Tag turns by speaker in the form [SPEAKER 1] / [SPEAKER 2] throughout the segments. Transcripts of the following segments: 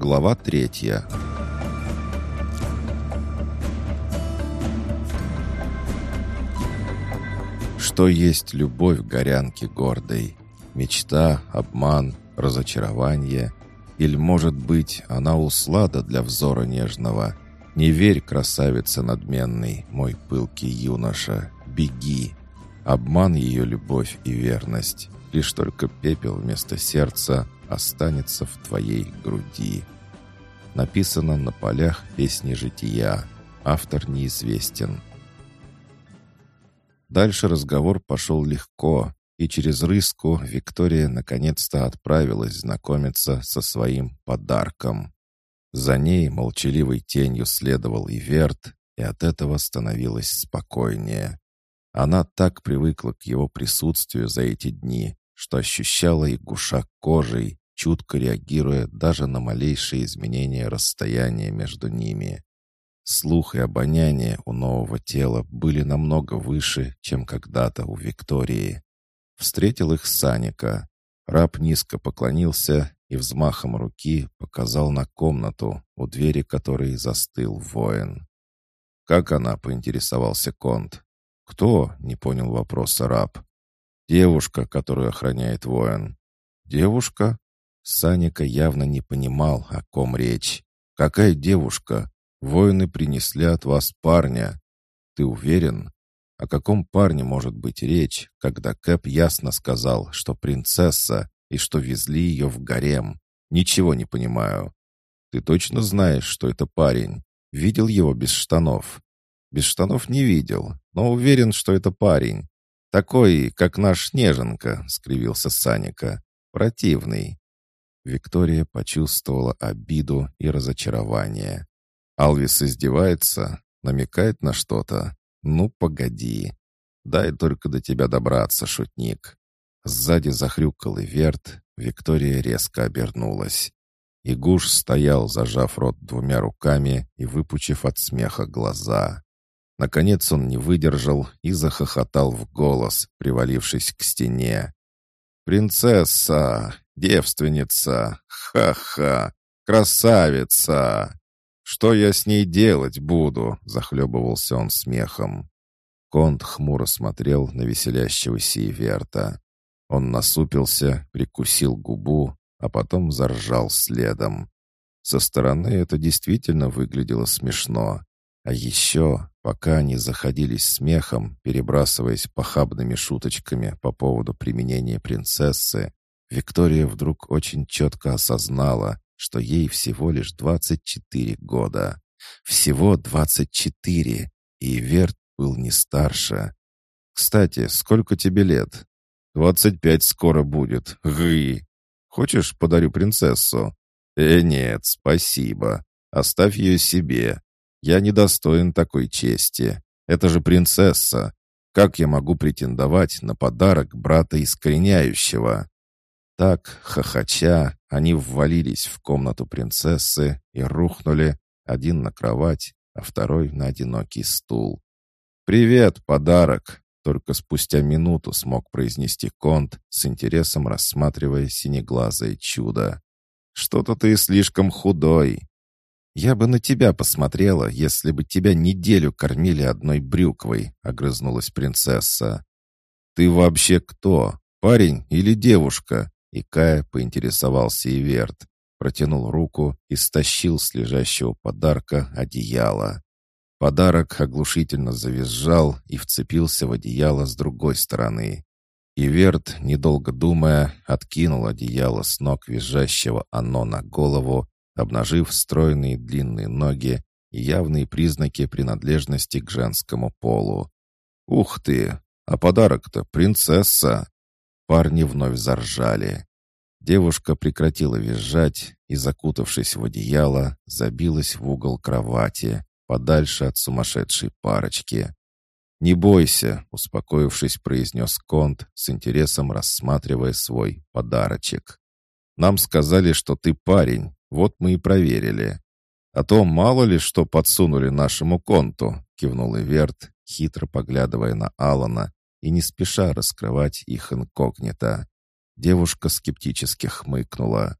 [SPEAKER 1] Глава третья. Что есть любовь горянки гордой? Мечта, обман, разочарование? Или, может быть, она услада для взора нежного? Не верь, красавица надменный, мой пылкий юноша, беги. Обман ее любовь и верность. Лишь только пепел вместо сердца останется в твоей груди. Написано на полях песни «Жития». Автор неизвестен. Дальше разговор пошел легко, и через рыску Виктория наконец-то отправилась знакомиться со своим подарком. За ней молчаливой тенью следовал и Верт, и от этого становилось спокойнее. Она так привыкла к его присутствию за эти дни, что ощущала и гуша кожей, чутко реагируя даже на малейшие изменения расстояния между ними. Слух и обоняние у нового тела были намного выше, чем когда-то у Виктории. Встретил их Саника. Раб низко поклонился и взмахом руки показал на комнату, у двери которой застыл воин. «Как она?» — поинтересовался Конт. «Кто?» — не понял вопроса раб. «Девушка, которую охраняет воин». «Девушка?» Саника явно не понимал, о ком речь. «Какая девушка? Воины принесли от вас парня. Ты уверен? О каком парне может быть речь, когда Кэп ясно сказал, что принцесса и что везли ее в гарем? Ничего не понимаю. Ты точно знаешь, что это парень? Видел его без штанов? Без штанов не видел, но уверен, что это парень. Такой, как наш Неженка, скривился Саника. Противный. Виктория почувствовала обиду и разочарование. Алвис издевается, намекает на что-то. Ну, погоди. Дай только до тебя добраться, шутник. Сзади захрюкал и верт, Виктория резко обернулась. Игуш стоял, зажав рот двумя руками и выпучив от смеха глаза. Наконец он не выдержал и захохотал в голос, привалившись к стене. «Принцесса! Девственница! Ха-ха! Красавица! Что я с ней делать буду?» — захлебывался он смехом. Конт хмуро смотрел на веселящегося Иверта. Он насупился, прикусил губу, а потом заржал следом. Со стороны это действительно выглядело смешно. А еще, пока они заходились смехом, перебрасываясь похабными шуточками по поводу применения принцессы, Виктория вдруг очень четко осознала, что ей всего лишь 24 года. Всего 24, и Верт был не старше. «Кстати, сколько тебе лет?» «Двадцать пять скоро будет. Гы! Хочешь, подарю принцессу?» «Э, нет, спасибо. Оставь ее себе. Я недостоин такой чести. Это же принцесса. Как я могу претендовать на подарок брата искореняющего?» Так, хохоча, они ввалились в комнату принцессы и рухнули, один на кровать, а второй на одинокий стул. «Привет, подарок!» Только спустя минуту смог произнести Конт, с интересом рассматривая синеглазое чудо. «Что-то ты слишком худой. «Я бы на тебя посмотрела, если бы тебя неделю кормили одной брюквой», — огрызнулась принцесса. «Ты вообще кто? Парень или девушка?» И Кая поинтересовался Иверт, протянул руку и стащил с лежащего подарка одеяло. Подарок оглушительно завизжал и вцепился в одеяло с другой стороны. Иверт, недолго думая, откинул одеяло с ног визжащего оно на голову обнажив стройные длинные ноги и явные признаки принадлежности к женскому полу. «Ух ты! А подарок-то принцесса!» Парни вновь заржали. Девушка прекратила визжать и, закутавшись в одеяло, забилась в угол кровати, подальше от сумасшедшей парочки. «Не бойся», — успокоившись, произнес Конт, с интересом рассматривая свой подарочек. «Нам сказали, что ты парень, вот мы и проверили. А то мало ли что подсунули нашему конту, кивнул Иверт, хитро поглядывая на Алана и не спеша раскрывать их инкогнито. Девушка скептически хмыкнула.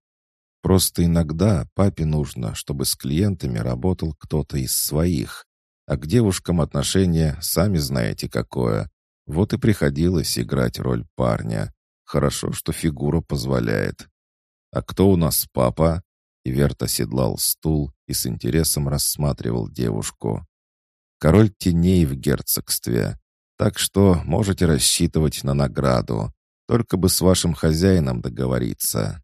[SPEAKER 1] Просто иногда папе нужно, чтобы с клиентами работал кто-то из своих. А к девушкам отношение, сами знаете какое. Вот и приходилось играть роль парня. Хорошо, что фигура позволяет. «А кто у нас папа?» Иверт оседлал стул и с интересом рассматривал девушку. «Король теней в герцогстве. Так что можете рассчитывать на награду. Только бы с вашим хозяином договориться».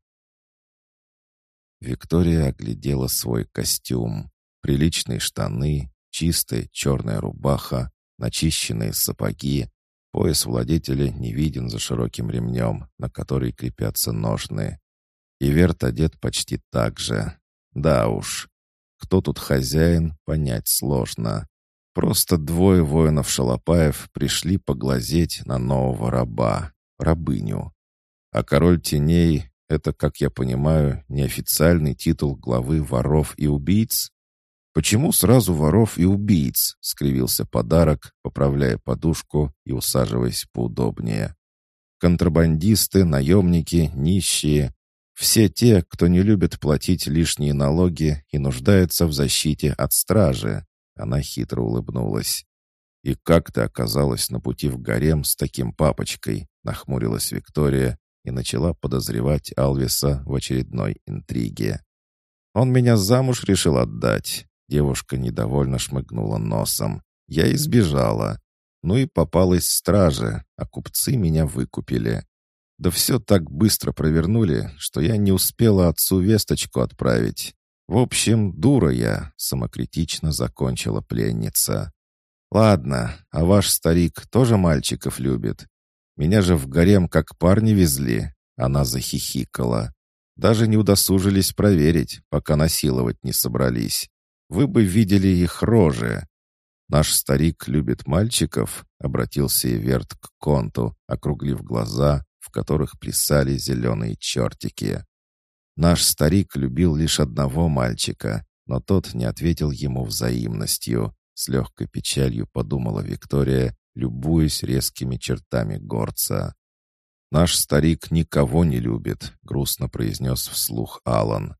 [SPEAKER 1] Виктория оглядела свой костюм. Приличные штаны, чистая черная рубаха, начищенные сапоги. Пояс владетеля не виден за широким ремнем, на который крепятся ножны. И Верт одет почти так же. Да уж, кто тут хозяин, понять сложно. Просто двое воинов-шалопаев пришли поглазеть на нового раба, рабыню. А король теней это, как я понимаю, неофициальный титул главы воров и убийц? Почему сразу воров и убийц? скривился подарок, поправляя подушку и усаживаясь поудобнее. Контрабандисты, наемники, нищие все те, кто не любит платить лишние налоги и нуждается в защите от стражи. Она хитро улыбнулась. «И как ты оказалась на пути в гарем с таким папочкой?» — нахмурилась Виктория и начала подозревать Алвиса в очередной интриге. «Он меня замуж решил отдать». Девушка недовольно шмыгнула носом. «Я избежала. Ну и попалась страже, а купцы меня выкупили. Да все так быстро провернули, что я не успела отцу весточку отправить. В общем, дура я, самокритично закончила пленница. Ладно, а ваш старик тоже мальчиков любит. Меня же в гарем как парни везли. Она захихикала. Даже не удосужились проверить, пока насиловать не собрались. Вы бы видели их рожи. Наш старик любит мальчиков, обратился Эверт к Конту, округлив глаза, в которых плясали зеленые чертики. Наш старик любил лишь одного мальчика, но тот не ответил ему взаимностью. С легкой печалью подумала Виктория, любуясь резкими чертами горца. «Наш старик никого не любит», — грустно произнес вслух Алан,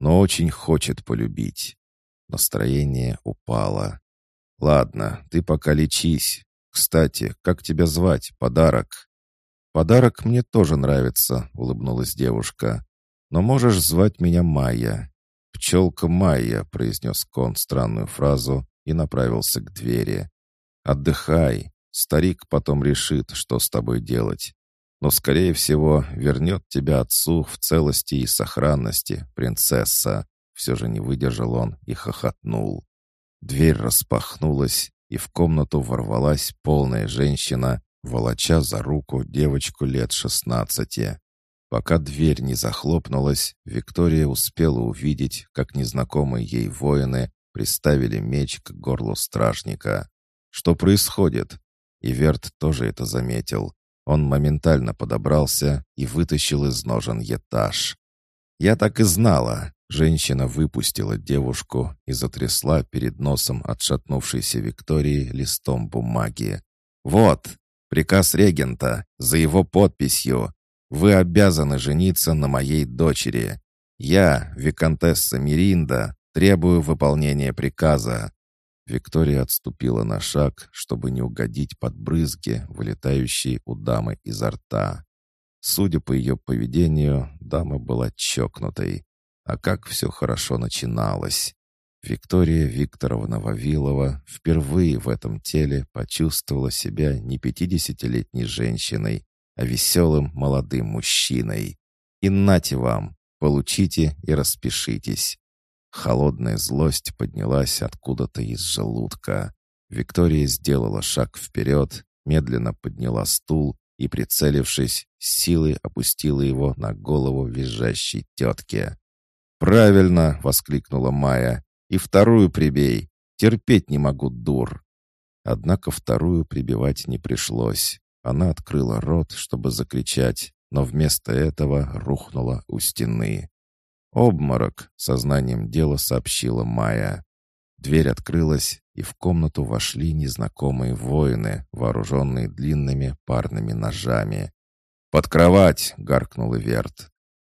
[SPEAKER 1] «но очень хочет полюбить». Настроение упало. «Ладно, ты пока лечись. Кстати, как тебя звать, подарок?» «Подарок мне тоже нравится», — улыбнулась девушка. «Но можешь звать меня Майя». «Пчелка Майя», — произнес Кон странную фразу и направился к двери. «Отдыхай. Старик потом решит, что с тобой делать. Но, скорее всего, вернет тебя отцу в целости и сохранности, принцесса». Все же не выдержал он и хохотнул. Дверь распахнулась, и в комнату ворвалась полная женщина, волоча за руку девочку лет шестнадцати. Пока дверь не захлопнулась, Виктория успела увидеть, как незнакомые ей воины приставили меч к горлу стражника. Что происходит? И Верт тоже это заметил. Он моментально подобрался и вытащил из ножен етаж. «Я так и знала!» Женщина выпустила девушку и затрясла перед носом отшатнувшейся Виктории листом бумаги. «Вот, приказ регента, за его подписью. Вы обязаны жениться на моей дочери. Я, виконтесса Миринда, требую выполнения приказа. Виктория отступила на шаг, чтобы не угодить под брызги, вылетающие у дамы изо рта. Судя по ее поведению, дама была чокнутой. А как все хорошо начиналось. Виктория Викторовна Вавилова впервые в этом теле почувствовала себя не пятидесятилетней женщиной, а веселым молодым мужчиной. И нате вам, получите и распишитесь. Холодная злость поднялась откуда-то из желудка. Виктория сделала шаг вперед, медленно подняла стул и, прицелившись, силой опустила его на голову визжащей тетки. «Правильно!» — воскликнула Майя. «И вторую прибей! Терпеть не могу, дур!» Однако вторую прибивать не пришлось. Она открыла рот, чтобы закричать, но вместо этого рухнула у стены. «Обморок!» — сознанием дела сообщила Майя. Дверь открылась, и в комнату вошли незнакомые воины, вооруженные длинными парными ножами. «Под кровать!» — гаркнул Верт.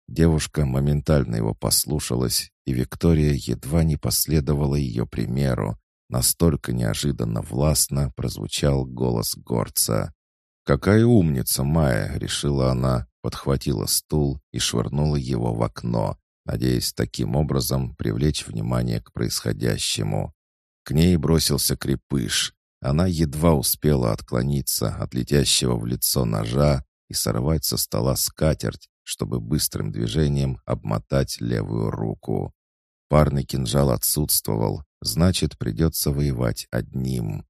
[SPEAKER 1] Девушка моментально его послушалась, и Виктория едва не последовала ее примеру. Настолько неожиданно властно прозвучал голос горца. «Какая умница, Майя!» — решила она, подхватила стул и швырнула его в окно, надеясь таким образом привлечь внимание к происходящему. К ней бросился крепыш. Она едва успела отклониться от летящего в лицо ножа и сорвать со стола скатерть, чтобы быстрым движением обмотать левую руку. Парный кинжал отсутствовал, значит, придется воевать одним.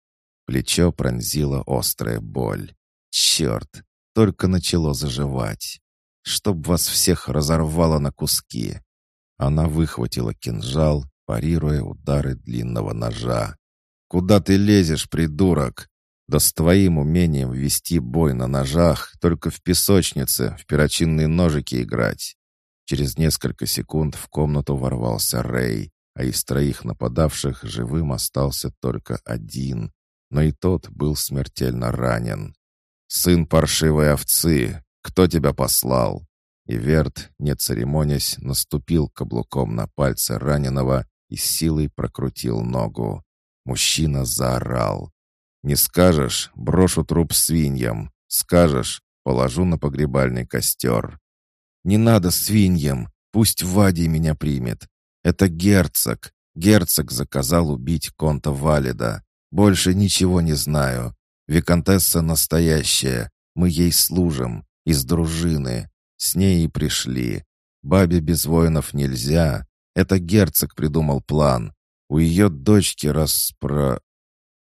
[SPEAKER 1] Плечо пронзила острая боль. Черт, только начало заживать. Чтоб вас всех разорвало на куски. Она выхватила кинжал, парируя удары длинного ножа. «Куда ты лезешь, придурок? Да с твоим умением вести бой на ножах только в песочнице в перочинные ножики играть». Через несколько секунд в комнату ворвался Рэй, а из троих нападавших живым остался только один, но и тот был смертельно ранен. «Сын паршивой овцы! Кто тебя послал?» И Верт, не церемонясь, наступил каблуком на пальцы раненого и силой прокрутил ногу. Мужчина заорал. «Не скажешь, брошу труп свиньям. Скажешь, положу на погребальный костер». «Не надо свиньям, пусть Вади меня примет. Это герцог. Герцог заказал убить конта Валида. Больше ничего не знаю. Викантесса настоящая. Мы ей служим. Из дружины. С ней и пришли. Бабе без воинов нельзя. Это герцог придумал план. У ее дочки распро...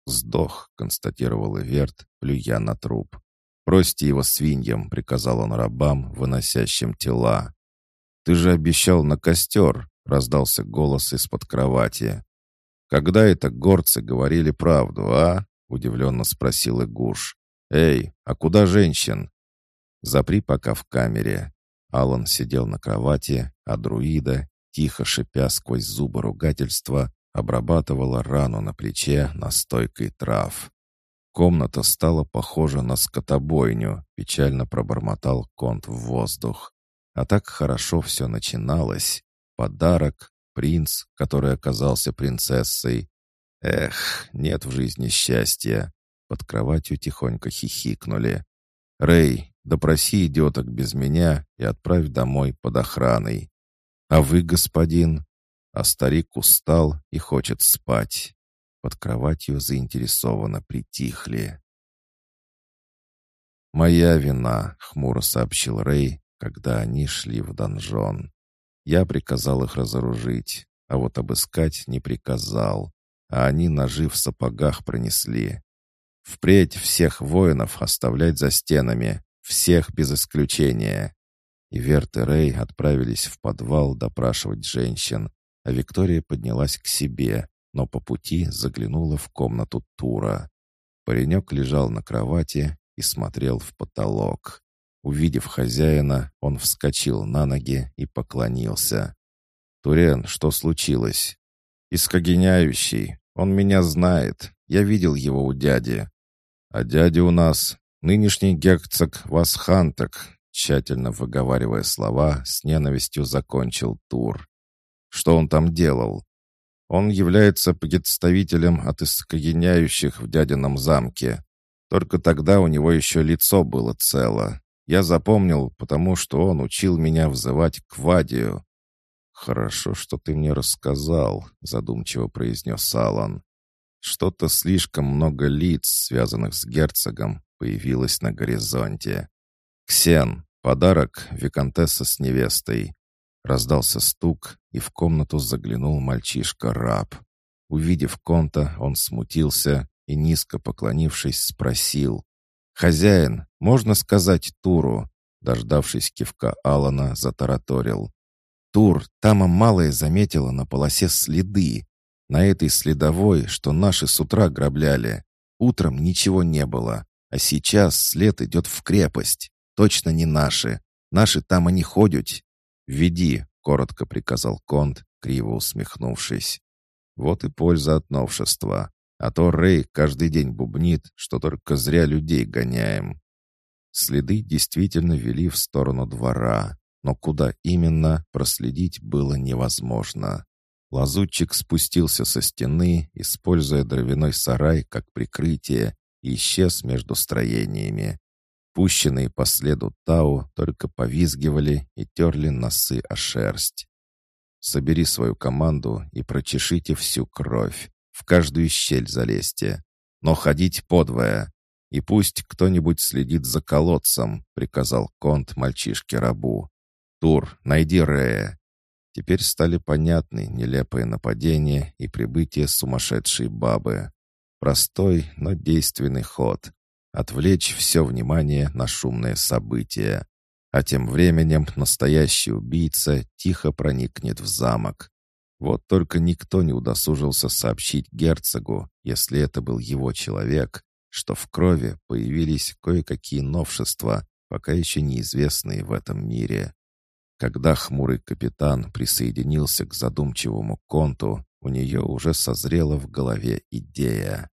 [SPEAKER 1] «Сдох», — констатировал Иверт, плюя на труп. «Бросьте его свиньям», — приказал он рабам, выносящим тела. «Ты же обещал на костер», — раздался голос из-под кровати. «Когда это горцы говорили правду, а?» — удивленно спросил Игуш. «Эй, а куда женщин?» «Запри пока в камере». Алан сидел на кровати, а друида, тихо шипя сквозь зубы ругательства, обрабатывала рану на плече настойкой трав. Комната стала похожа на скотобойню, печально пробормотал конт в воздух. А так хорошо все начиналось. Подарок, принц, который оказался принцессой. Эх, нет в жизни счастья. Под кроватью тихонько хихикнули. «Рэй, допроси идиоток без меня и отправь домой под охраной. А вы, господин?» А старик устал и хочет спать. Под кроватью заинтересованно притихли. «Моя вина», — хмуро сообщил Рэй, когда они шли в донжон. «Я приказал их разоружить, а вот обыскать не приказал, а они ножи в сапогах пронесли. Впредь всех воинов оставлять за стенами, всех без исключения. И Верт и Рэй отправились в подвал допрашивать женщин, а Виктория поднялась к себе, но по пути заглянула в комнату Тура. Паренек лежал на кровати и смотрел в потолок. Увидев хозяина, он вскочил на ноги и поклонился. «Турен, что случилось?» «Искогеняющий. Он меня знает. Я видел его у дяди. А дядя у нас нынешний герцог Васхантек, тщательно выговаривая слова, с ненавистью закончил тур. Что он там делал? Он является представителем от искогеняющих в дядином замке. Только тогда у него еще лицо было цело. Я запомнил, потому что он учил меня взывать к Вадию. «Хорошо, что ты мне рассказал», — задумчиво произнес Алан. Что-то слишком много лиц, связанных с герцогом, появилось на горизонте. «Ксен, подарок виконтесса с невестой». Раздался стук, и в комнату заглянул мальчишка-раб. Увидев Конта, он смутился и, низко поклонившись, спросил. «Хозяин, можно сказать Туру?» Дождавшись кивка Алана, затараторил. «Тур, Тама малая заметила на полосе следы. На этой следовой, что наши с утра грабляли. Утром ничего не было, а сейчас след идет в крепость. Точно не наши. Наши там и не ходят. «Веди», — коротко приказал Конт, криво усмехнувшись. «Вот и польза от новшества. А то Рэй каждый день бубнит, что только зря людей гоняем». Следы действительно вели в сторону двора. Но куда именно проследить было невозможно. Лазутчик спустился со стены, используя дровяной сарай как прикрытие, и исчез между строениями. Пущенные по следу Тау только повизгивали и терли носы о шерсть. «Собери свою команду и прочешите всю кровь. В каждую щель залезьте. Но ходить подвое. И пусть кто-нибудь следит за колодцем», — приказал Конт мальчишке-рабу. «Тур, найди Рея». Теперь стали понятны нелепые нападения и прибытие сумасшедшей бабы. Простой, но действенный ход. Отвлечь все внимание на шумное событие. А тем временем настоящий убийца тихо проникнет в замок. Вот только никто не удосужился сообщить герцогу, если это был его человек, что в крови появились кое-какие новшества, пока еще неизвестные в этом мире. Когда хмурый капитан присоединился к задумчивому конту, у нее уже созрела в голове идея.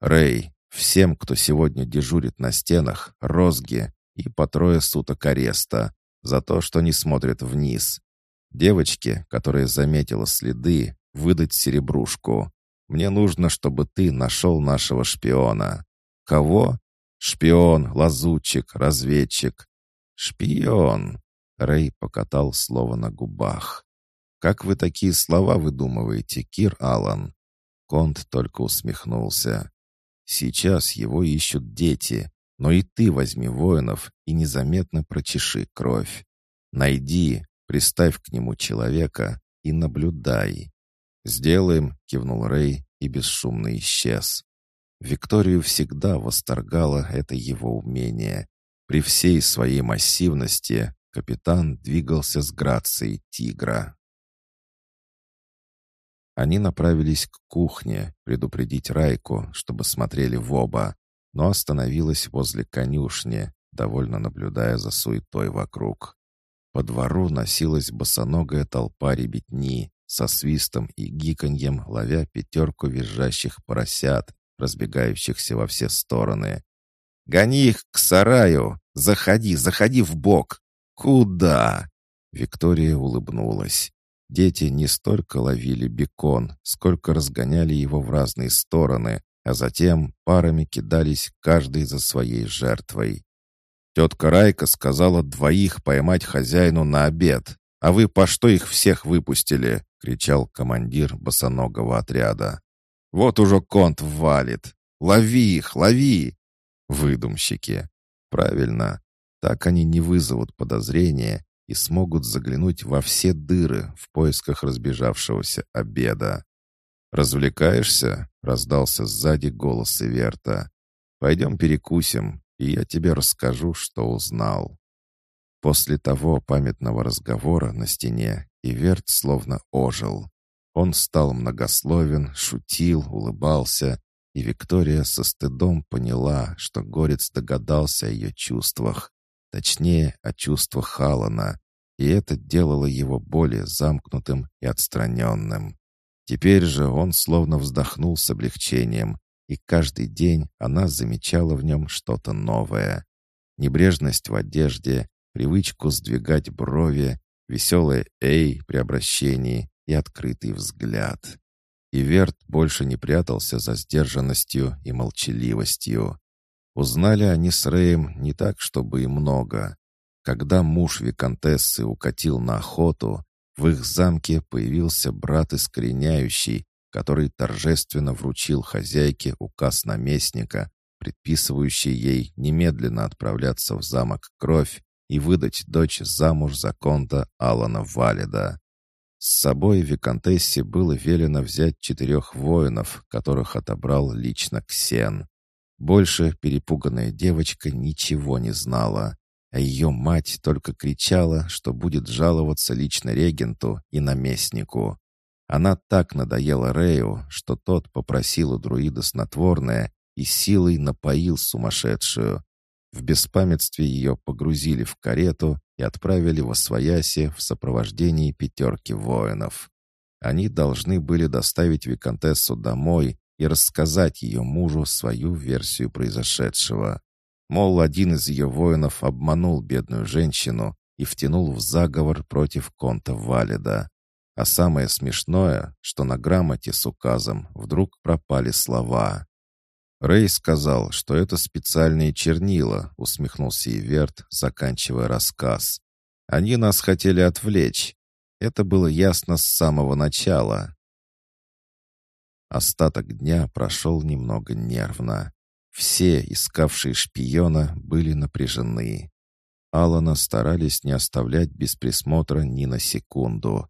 [SPEAKER 1] «Рэй, всем, кто сегодня дежурит на стенах, розги и по трое суток ареста за то, что не смотрят вниз. Девочке, которая заметила следы, выдать серебрушку. Мне нужно, чтобы ты нашел нашего шпиона». «Кого?» «Шпион, лазутчик, разведчик». «Шпион», — Рэй покатал слово на губах. «Как вы такие слова выдумываете, Кир Аллан?» Конт только усмехнулся. «Сейчас его ищут дети, но и ты возьми воинов и незаметно прочеши кровь. Найди, приставь к нему человека и наблюдай». «Сделаем», — кивнул Рэй и бесшумно исчез. Викторию всегда восторгало это его умение. При всей своей массивности капитан двигался с грацией тигра. Они направились к кухне, предупредить Райку, чтобы смотрели в оба, но остановилась возле конюшни, довольно наблюдая за суетой вокруг. По двору носилась босоногая толпа ребятни, со свистом и гиканьем ловя пятерку визжащих поросят, разбегающихся во все стороны. «Гони их к сараю! Заходи, заходи в бок! Куда?» Виктория улыбнулась. Дети не столько ловили бекон, сколько разгоняли его в разные стороны, а затем парами кидались каждый за своей жертвой. Тетка Райка сказала двоих поймать хозяину на обед. «А вы по что их всех выпустили?» — кричал командир босоногого отряда. Вот уже конт валит. Лови их, лови!» Выдумщики. Правильно. Так они не вызовут подозрения и смогут заглянуть во все дыры в поисках разбежавшегося обеда. «Развлекаешься?» — раздался сзади голос Иверта. «Пойдем перекусим, и я тебе расскажу, что узнал». После того памятного разговора на стене Иверт словно ожил. Он стал многословен, шутил, улыбался, и Виктория со стыдом поняла, что Горец догадался о ее чувствах, точнее, о чувствах Халана, и это делало его более замкнутым и отстраненным. Теперь же он словно вздохнул с облегчением, и каждый день она замечала в нем что-то новое. Небрежность в одежде, привычку сдвигать брови, веселое «эй» при обращении, и открытый взгляд. И Верт больше не прятался за сдержанностью и молчаливостью. Узнали они с Рэем не так, чтобы и много. Когда муж виконтессы укатил на охоту, в их замке появился брат искореняющий, который торжественно вручил хозяйке указ наместника, предписывающий ей немедленно отправляться в замок Кровь и выдать дочь замуж за конта Алана Валида. С собой Викантессе было велено взять четырех воинов, которых отобрал лично Ксен. Больше перепуганная девочка ничего не знала, а ее мать только кричала, что будет жаловаться лично регенту и наместнику. Она так надоела Рею, что тот попросил у друида снотворное и силой напоил сумасшедшую. В беспамятстве ее погрузили в карету и отправили во Свояси в сопровождении пятерки воинов. Они должны были доставить Викантессу домой и рассказать ее мужу свою версию произошедшего. Мол, один из ее воинов обманул бедную женщину, и втянул в заговор против конта Валида. А самое смешное, что на грамоте с указом вдруг пропали слова. Рэй сказал, что это специальные чернила, усмехнулся Иверт, заканчивая рассказ. Они нас хотели отвлечь. Это было ясно с самого начала. Остаток дня прошел немного нервно. Все, искавшие шпиона, были напряжены. Алана старались не оставлять без присмотра ни на секунду.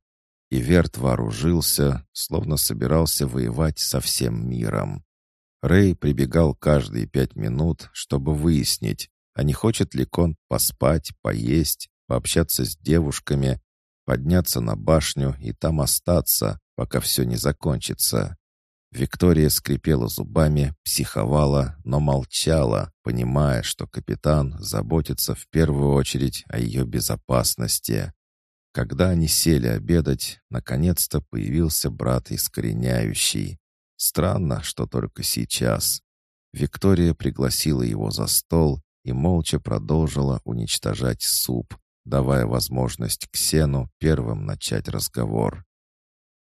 [SPEAKER 1] И Верт вооружился, словно собирался воевать со всем миром. Рэй прибегал каждые пять минут, чтобы выяснить, а не хочет ли Кон поспать, поесть, пообщаться с девушками, подняться на башню и там остаться, пока все не закончится. Виктория скрипела зубами, психовала, но молчала, понимая, что капитан заботится в первую очередь о ее безопасности. Когда они сели обедать, наконец-то появился брат искореняющий. Странно, что только сейчас. Виктория пригласила его за стол и молча продолжила уничтожать суп, давая возможность Ксену первым начать разговор.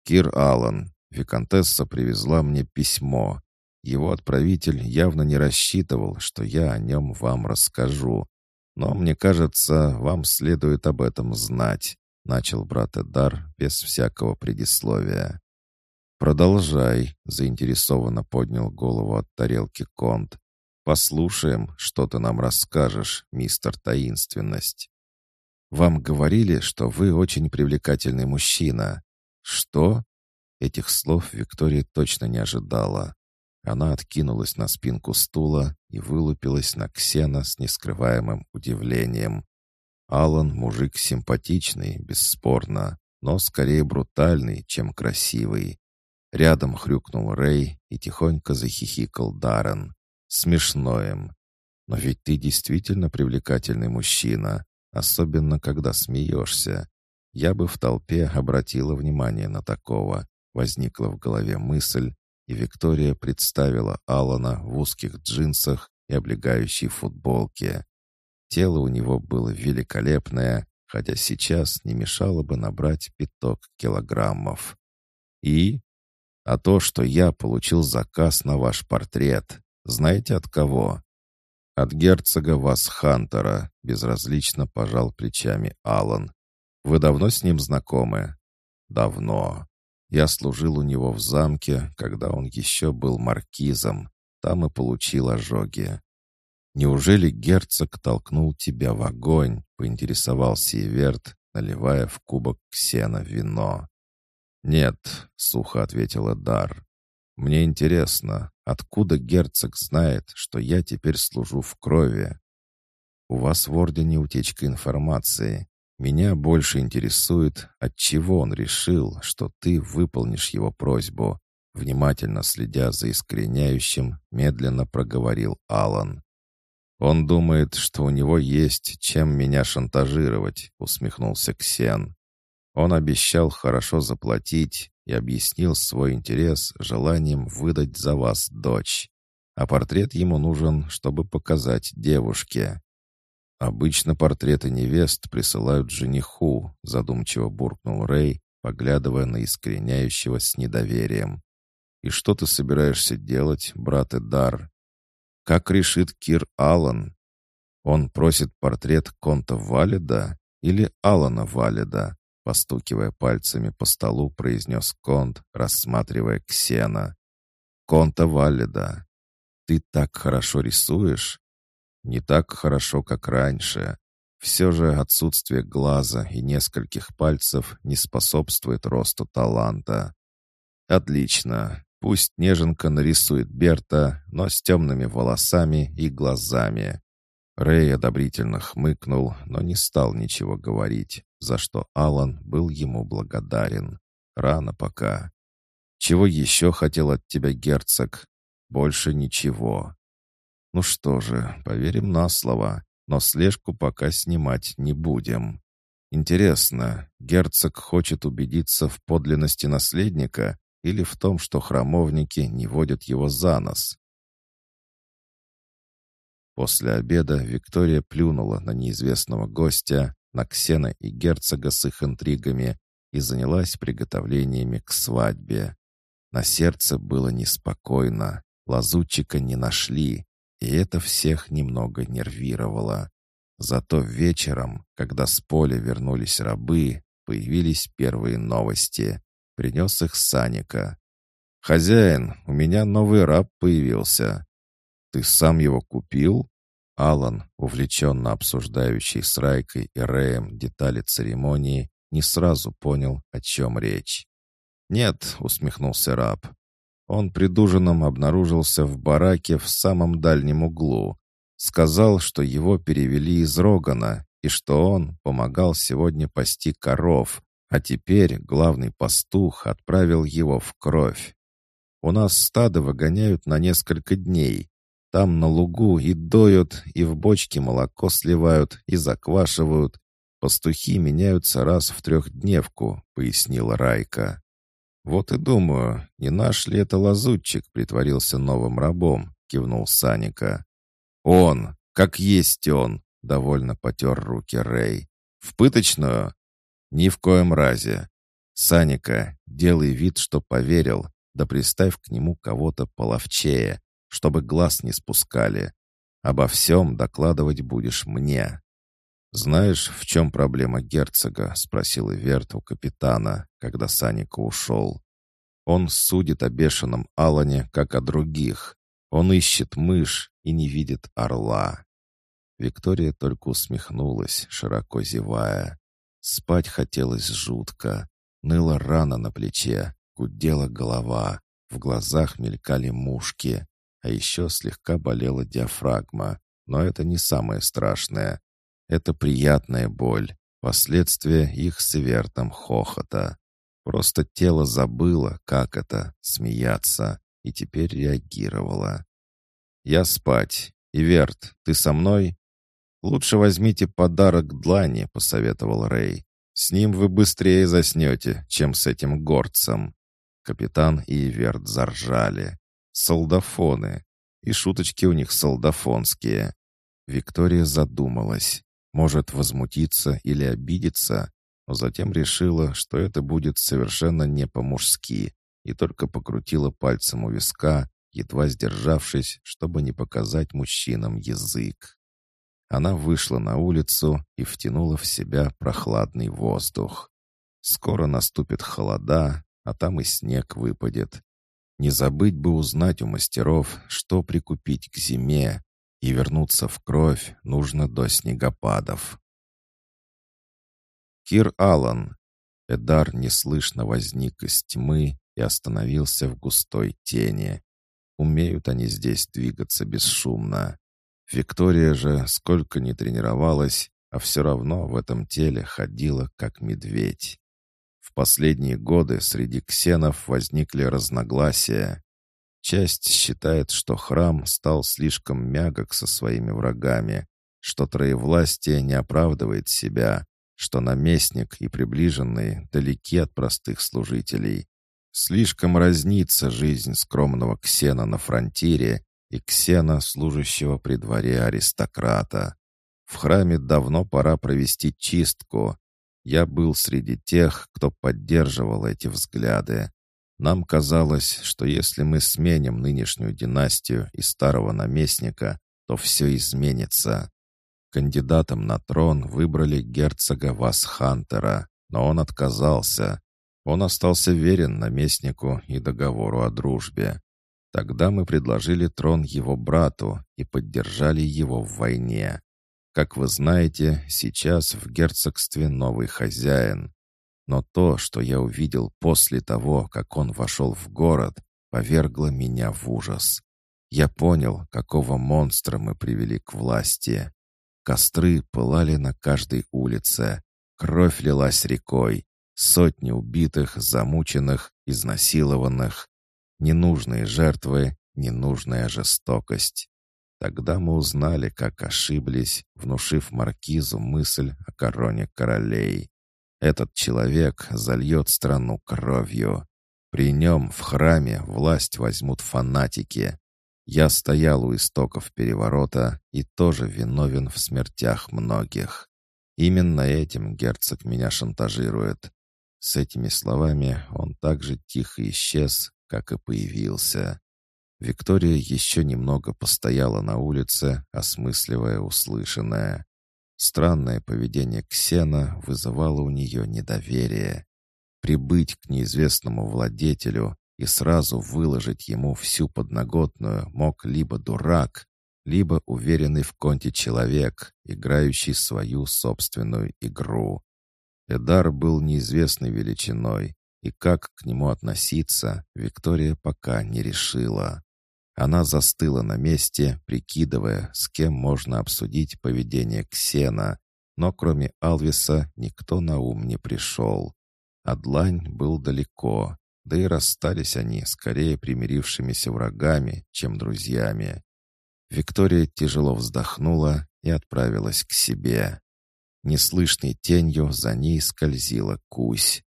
[SPEAKER 1] «Кир Аллан, Викантесса привезла мне письмо. Его отправитель явно не рассчитывал, что я о нем вам расскажу. Но мне кажется, вам следует об этом знать», — начал брат Эдар без всякого предисловия. «Продолжай», — заинтересованно поднял голову от тарелки Конт. «Послушаем, что ты нам расскажешь, мистер Таинственность». «Вам говорили, что вы очень привлекательный мужчина». «Что?» Этих слов Виктория точно не ожидала. Она откинулась на спинку стула и вылупилась на Ксена с нескрываемым удивлением. Алан мужик симпатичный, бесспорно, но скорее брутальный, чем красивый. Рядом хрюкнул Рэй и тихонько захихикал Даррен. Смешно им. Но ведь ты действительно привлекательный мужчина, особенно когда смеешься. Я бы в толпе обратила внимание на такого. Возникла в голове мысль, и Виктория представила Алана в узких джинсах и облегающей футболке. Тело у него было великолепное, хотя сейчас не мешало бы набрать пяток килограммов. И а то, что я получил заказ на ваш портрет. Знаете от кого? От герцога Васхантера, безразлично пожал плечами Алан. Вы давно с ним знакомы? Давно. Я служил у него в замке, когда он еще был маркизом. Там и получил ожоги. «Неужели герцог толкнул тебя в огонь?» — поинтересовался Иверт, наливая в кубок Ксена вино. «Нет», — сухо ответила Дар. «Мне интересно, откуда герцог знает, что я теперь служу в крови?» «У вас в Ордене утечка информации. Меня больше интересует, от чего он решил, что ты выполнишь его просьбу». Внимательно следя за искореняющим, медленно проговорил Алан. «Он думает, что у него есть чем меня шантажировать», — усмехнулся Ксен. Он обещал хорошо заплатить и объяснил свой интерес желанием выдать за вас дочь. А портрет ему нужен, чтобы показать девушке. «Обычно портреты невест присылают жениху», задумчиво буркнул Рэй, поглядывая на искореняющего с недоверием. «И что ты собираешься делать, брат Эдар?» «Как решит Кир Аллан?» «Он просит портрет Конта Валида или Алана Валида?» Постукивая пальцами по столу, произнес Конт, рассматривая Ксена. «Конта Валида, ты так хорошо рисуешь?» «Не так хорошо, как раньше. Все же отсутствие глаза и нескольких пальцев не способствует росту таланта». «Отлично. Пусть неженка нарисует Берта, но с темными волосами и глазами. Рэй одобрительно хмыкнул, но не стал ничего говорить, за что Алан был ему благодарен. Рано пока. «Чего еще хотел от тебя герцог?» «Больше ничего». «Ну что же, поверим на слово, но слежку пока снимать не будем». «Интересно, герцог хочет убедиться в подлинности наследника или в том, что храмовники не водят его за нос?» После обеда Виктория плюнула на неизвестного гостя, на Ксена и герцога с их интригами и занялась приготовлениями к свадьбе. На сердце было неспокойно, лазутчика не нашли, и это всех немного нервировало. Зато вечером, когда с поля вернулись рабы, появились первые новости. Принес их Саника. «Хозяин, у меня новый раб появился». «Ты сам его купил?» Алан, увлеченно обсуждающий с Райкой и Рэем детали церемонии, не сразу понял, о чем речь. «Нет», — усмехнулся раб. Он пред ужином обнаружился в бараке в самом дальнем углу. Сказал, что его перевели из Рогана и что он помогал сегодня пасти коров, а теперь главный пастух отправил его в кровь. У нас стадо выгоняют на несколько дней. Там на лугу и доют, и в бочке молоко сливают, и заквашивают. Пастухи меняются раз в трехдневку», — пояснила Райка. «Вот и думаю, не наш ли это лазутчик притворился новым рабом?» — кивнул Саника. «Он! Как есть он!» — довольно потер руки Рэй. «В пыточную?» «Ни в коем разе. Саника, делай вид, что поверил, да приставь к нему кого-то половчее, чтобы глаз не спускали. Обо всем докладывать будешь мне». «Знаешь, в чем проблема герцога?» — спросил Иверт у капитана, когда Саника ушел. «Он судит о бешеном Алане, как о других. Он ищет мышь и не видит орла». Виктория только усмехнулась, широко зевая. Спать хотелось жутко. Ныла рана на плече, гудела голова, в глазах мелькали мушки, а еще слегка болела диафрагма. Но это не самое страшное. Это приятная боль, последствия их с Ивертом хохота. Просто тело забыло, как это — смеяться, и теперь реагировало. «Я спать. Иверт, ты со мной?» «Лучше возьмите подарок Длани», — посоветовал Рэй. «С ним вы быстрее заснете, чем с этим горцем». Капитан и Иверт заржали. «Солдафоны. И шуточки у них солдафонские». Виктория задумалась. Может возмутиться или обидеться, но затем решила, что это будет совершенно не по-мужски, и только покрутила пальцем у виска, едва сдержавшись, чтобы не показать мужчинам язык. Она вышла на улицу и втянула в себя прохладный воздух. Скоро наступит холода, а там и снег выпадет. Не забыть бы узнать у мастеров, что прикупить к зиме, и вернуться в кровь нужно до снегопадов. Кир Аллан. Эдар неслышно возник из тьмы и остановился в густой тени. Умеют они здесь двигаться бесшумно. Виктория же, сколько ни тренировалась, а все равно в этом теле ходила, как медведь. В последние годы среди ксенов возникли разногласия. Часть считает, что храм стал слишком мягок со своими врагами, что троевластие не оправдывает себя, что наместник и приближенные далеки от простых служителей. Слишком разнится жизнь скромного ксена на фронтире и ксена, служащего при дворе аристократа. В храме давно пора провести чистку. Я был среди тех, кто поддерживал эти взгляды. Нам казалось, что если мы сменим нынешнюю династию и старого наместника, то все изменится. Кандидатом на трон выбрали герцога Васхантера, но он отказался. Он остался верен наместнику и договору о дружбе. Тогда мы предложили трон его брату и поддержали его в войне. Как вы знаете, сейчас в герцогстве новый хозяин. Но то, что я увидел после того, как он вошел в город, повергло меня в ужас. Я понял, какого монстра мы привели к власти. Костры пылали на каждой улице. Кровь лилась рекой. Сотни убитых, замученных, изнасилованных. Ненужные жертвы, ненужная жестокость. Тогда мы узнали, как ошиблись, внушив маркизу мысль о короне королей. Этот человек зальет страну кровью. При нем в храме власть возьмут фанатики. Я стоял у истоков переворота и тоже виновен в смертях многих. Именно этим герцог меня шантажирует. С этими словами он так же тихо исчез, как и появился. Виктория еще немного постояла на улице, осмысливая услышанное. Странное поведение Ксена вызывало у нее недоверие. Прибыть к неизвестному владетелю и сразу выложить ему всю подноготную мог либо дурак, либо уверенный в конте человек, играющий свою собственную игру. Эдар был неизвестной величиной, и как к нему относиться, Виктория пока не решила. Она застыла на месте, прикидывая, с кем можно обсудить поведение Ксена, но кроме Алвиса никто на ум не пришел. Адлань был далеко, да и расстались они скорее примирившимися врагами, чем друзьями. Виктория тяжело вздохнула и отправилась к себе. Неслышной тенью за ней скользила Кусь.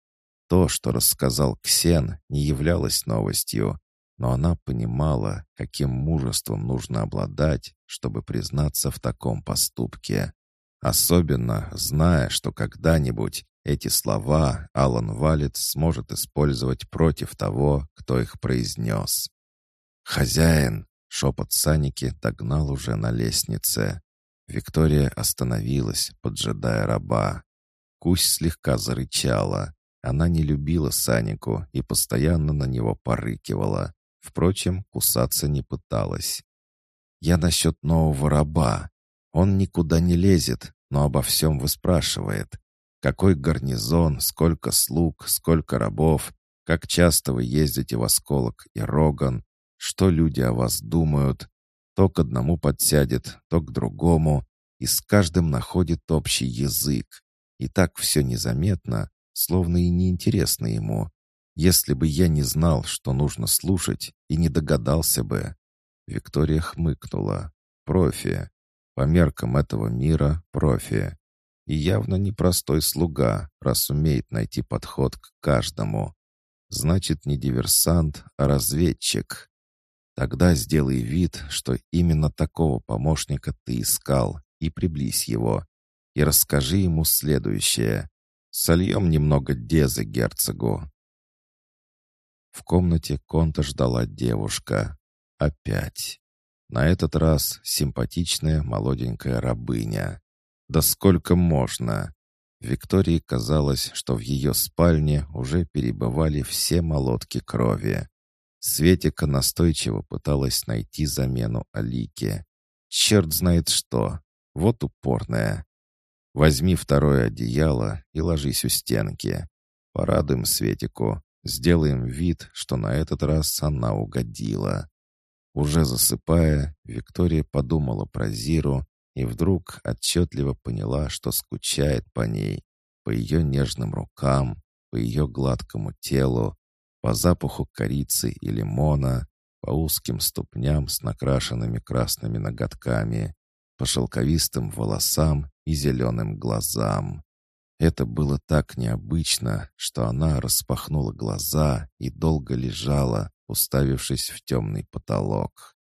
[SPEAKER 1] То, что рассказал Ксен, не являлось новостью, но она понимала, каким мужеством нужно обладать, чтобы признаться в таком поступке. Особенно зная, что когда-нибудь эти слова Алан Валет сможет использовать против того, кто их произнес. «Хозяин!» Шепот Саники догнал уже на лестнице. Виктория остановилась, поджидая раба. Кусь слегка зарычала. Она не любила Санику и постоянно на него порыкивала. Впрочем, кусаться не пыталась. «Я насчет нового раба. Он никуда не лезет, но обо всем выспрашивает. Какой гарнизон, сколько слуг, сколько рабов, как часто вы ездите в Осколок и Роган, что люди о вас думают. То к одному подсядет, то к другому, и с каждым находит общий язык. И так все незаметно, словно и неинтересно ему. Если бы я не знал, что нужно слушать, и не догадался бы. Виктория хмыкнула. Профи. По меркам этого мира профи. И явно непростой слуга, раз умеет найти подход к каждому. Значит, не диверсант, а разведчик. Тогда сделай вид, что именно такого помощника ты искал, и приблизь его. И расскажи ему следующее. Сольем немного дезы герцогу. В комнате Конта ждала девушка. Опять. На этот раз симпатичная молоденькая рабыня. Да сколько можно? Виктории казалось, что в ее спальне уже перебывали все молотки крови. Светика настойчиво пыталась найти замену Алике. Черт знает что. Вот упорная. Возьми второе одеяло и ложись у стенки. Порадуем Светику. Сделаем вид, что на этот раз она угодила. Уже засыпая, Виктория подумала про Зиру и вдруг отчетливо поняла, что скучает по ней, по ее нежным рукам, по ее гладкому телу, по запаху корицы и лимона, по узким ступням с накрашенными красными ноготками, по шелковистым волосам и зеленым глазам. Это было так необычно, что она распахнула глаза и долго лежала, уставившись в темный потолок.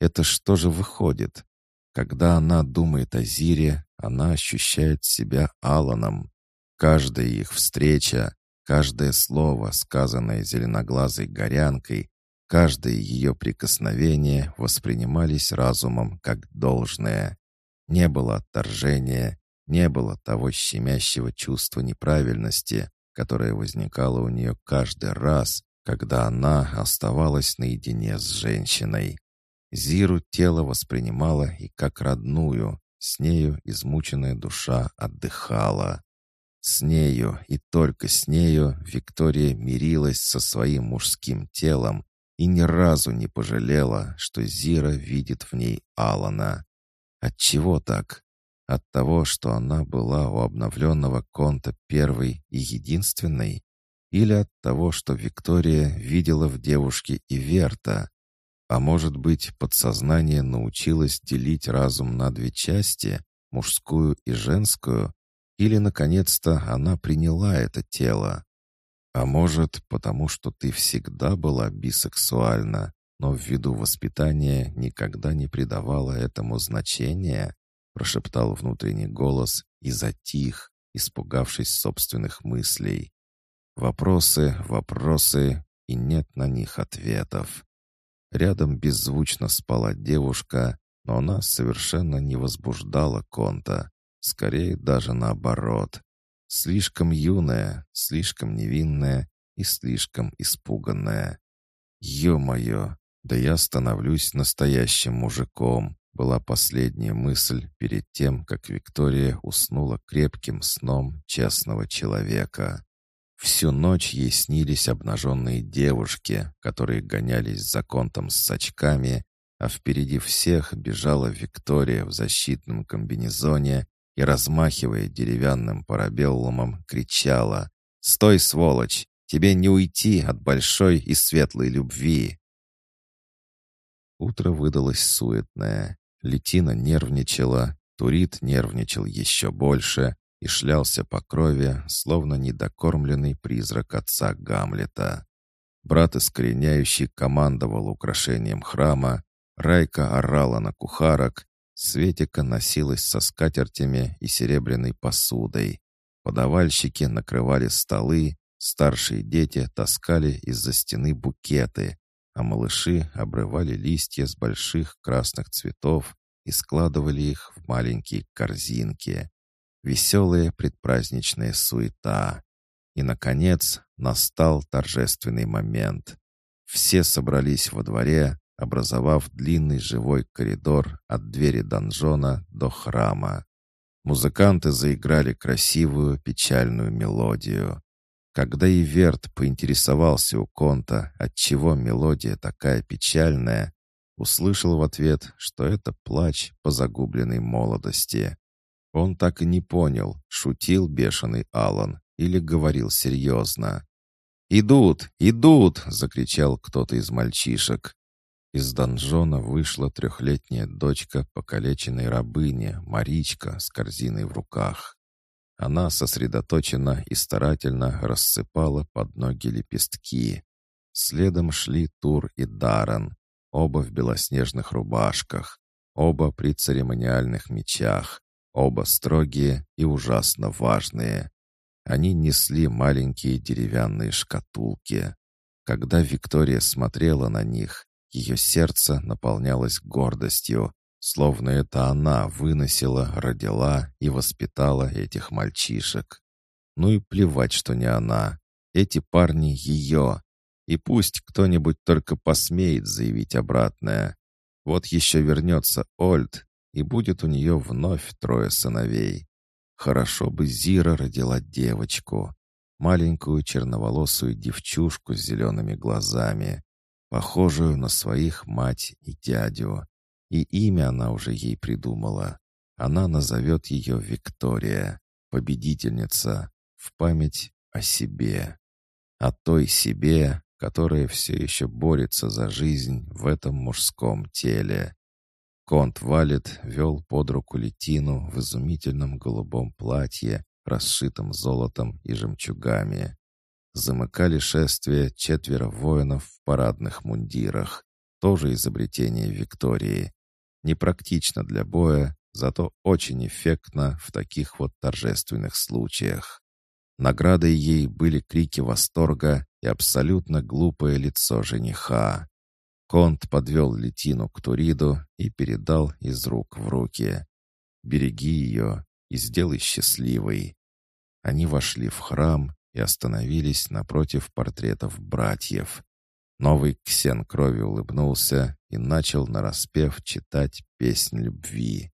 [SPEAKER 1] Это что же выходит? Когда она думает о Зире, она ощущает себя Аланом. Каждая их встреча, Каждое слово, сказанное зеленоглазой горянкой, каждое ее прикосновение воспринимались разумом как должное. Не было отторжения, не было того щемящего чувства неправильности, которое возникало у нее каждый раз, когда она оставалась наедине с женщиной. Зиру тело воспринимало и как родную, с нею измученная душа отдыхала. С нею и только с нею Виктория мирилась со своим мужским телом и ни разу не пожалела, что Зира видит в ней Алана. От чего так? От того, что она была у обновленного конта первой и единственной? Или от того, что Виктория видела в девушке Иверта? А может быть, подсознание научилось делить разум на две части, мужскую и женскую, или, наконец-то, она приняла это тело. А может, потому что ты всегда была бисексуальна, но ввиду воспитания никогда не придавала этому значения? Прошептал внутренний голос и затих, испугавшись собственных мыслей. Вопросы, вопросы, и нет на них ответов. Рядом беззвучно спала девушка, но она совершенно не возбуждала Конта, скорее даже наоборот. Слишком юная, слишком невинная и слишком испуганная. «Е-мое, да я становлюсь настоящим мужиком», была последняя мысль перед тем, как Виктория уснула крепким сном честного человека. Всю ночь ей снились обнаженные девушки, которые гонялись за контом с очками, а впереди всех бежала Виктория в защитном комбинезоне и, размахивая деревянным парабеллумом, кричала «Стой, сволочь! Тебе не уйти от большой и светлой любви!» Утро выдалось суетное. Летина нервничала, Турит нервничал еще больше и шлялся по крови, словно недокормленный призрак отца Гамлета. Брат искореняющий командовал украшением храма, Райка орала на кухарок, Светика носилась со скатертями и серебряной посудой. Подавальщики накрывали столы, старшие дети таскали из-за стены букеты, а малыши обрывали листья с больших красных цветов и складывали их в маленькие корзинки. Веселая предпраздничная суета. И, наконец, настал торжественный момент. Все собрались во дворе, образовав длинный живой коридор от двери донжона до храма. Музыканты заиграли красивую печальную мелодию. Когда Иверт поинтересовался у Конта, отчего мелодия такая печальная, услышал в ответ, что это плач по загубленной молодости. Он так и не понял, шутил бешеный Алан или говорил серьезно. «Идут! Идут!» — закричал кто-то из мальчишек. Из донжона вышла трехлетняя дочка покалеченной рабыни, Маричка, с корзиной в руках. Она сосредоточенно и старательно рассыпала под ноги лепестки. Следом шли Тур и Даран, оба в белоснежных рубашках, оба при церемониальных мечах, оба строгие и ужасно важные. Они несли маленькие деревянные шкатулки. Когда Виктория смотрела на них, ее сердце наполнялось гордостью, Словно это она выносила, родила и воспитала этих мальчишек. Ну и плевать, что не она. Эти парни ее. И пусть кто-нибудь только посмеет заявить обратное. Вот еще вернется Ольд, и будет у нее вновь трое сыновей. Хорошо бы Зира родила девочку. Маленькую черноволосую девчушку с зелеными глазами, похожую на своих мать и дядю. И имя она уже ей придумала. Она назовет ее Виктория, победительница, в память о себе. О той себе, которая все еще борется за жизнь в этом мужском теле. Конт Валет вел под руку Летину в изумительном голубом платье, расшитом золотом и жемчугами. Замыкали шествие четверо воинов в парадных мундирах, тоже изобретение Виктории. Непрактично для боя, зато очень эффектно в таких вот торжественных случаях. Наградой ей были крики восторга и абсолютно глупое лицо жениха. Конт подвел Летину к Туриду и передал из рук в руки. «Береги ее и сделай счастливой». Они вошли в храм и остановились напротив портретов братьев. Новый Ксен крови улыбнулся и начал нараспев читать песнь любви.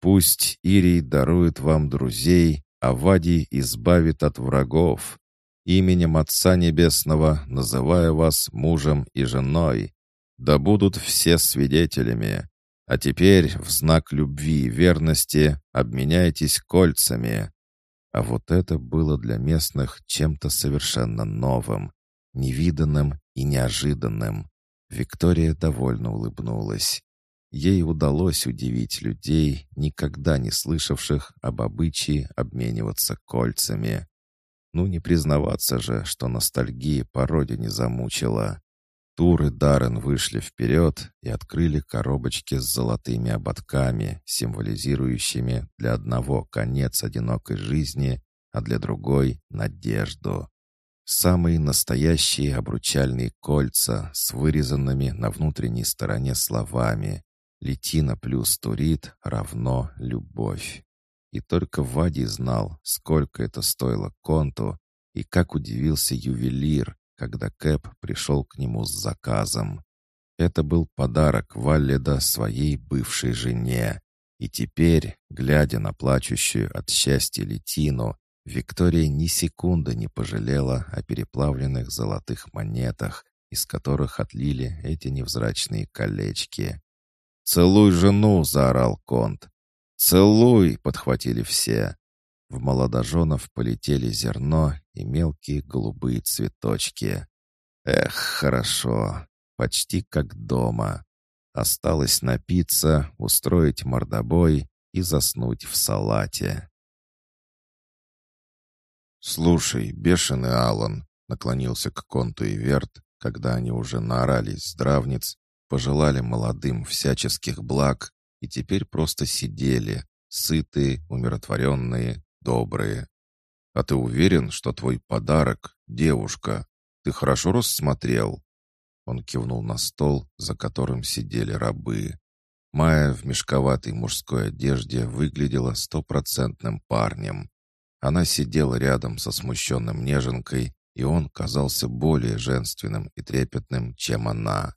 [SPEAKER 1] «Пусть Ирий дарует вам друзей, а Вадий избавит от врагов. Именем Отца Небесного называя вас мужем и женой. Да будут все свидетелями. А теперь в знак любви и верности обменяйтесь кольцами». А вот это было для местных чем-то совершенно новым, невиданным и неожиданным. Виктория довольно улыбнулась. Ей удалось удивить людей, никогда не слышавших об обычае обмениваться кольцами. Ну, не признаваться же, что ностальгия по родине замучила. Тур и Даррен вышли вперед и открыли коробочки с золотыми ободками, символизирующими для одного конец одинокой жизни, а для другой — надежду. Самые настоящие обручальные кольца с вырезанными на внутренней стороне словами «Летина плюс Турит равно любовь». И только Вади знал, сколько это стоило Конту, и как удивился ювелир, когда Кэп пришел к нему с заказом. Это был подарок Валледа своей бывшей жене. И теперь, глядя на плачущую от счастья Летину, Виктория ни секунды не пожалела о переплавленных золотых монетах, из которых отлили эти невзрачные колечки. «Целуй жену!» — заорал Конт. «Целуй!» — подхватили все. В молодоженов полетели зерно и мелкие голубые цветочки. Эх, хорошо, почти как дома. Осталось напиться, устроить мордобой и заснуть в салате. «Слушай, бешеный Алан», — наклонился к Конту и Верт, когда они уже наорались здравниц, пожелали молодым всяческих благ и теперь просто сидели, сытые, умиротворенные, добрые. А ты уверен, что твой подарок — девушка? Ты хорошо рассмотрел?» Он кивнул на стол, за которым сидели рабы. Майя в мешковатой мужской одежде выглядела стопроцентным парнем. Она сидела рядом со смущенным неженкой, и он казался более женственным и трепетным, чем она.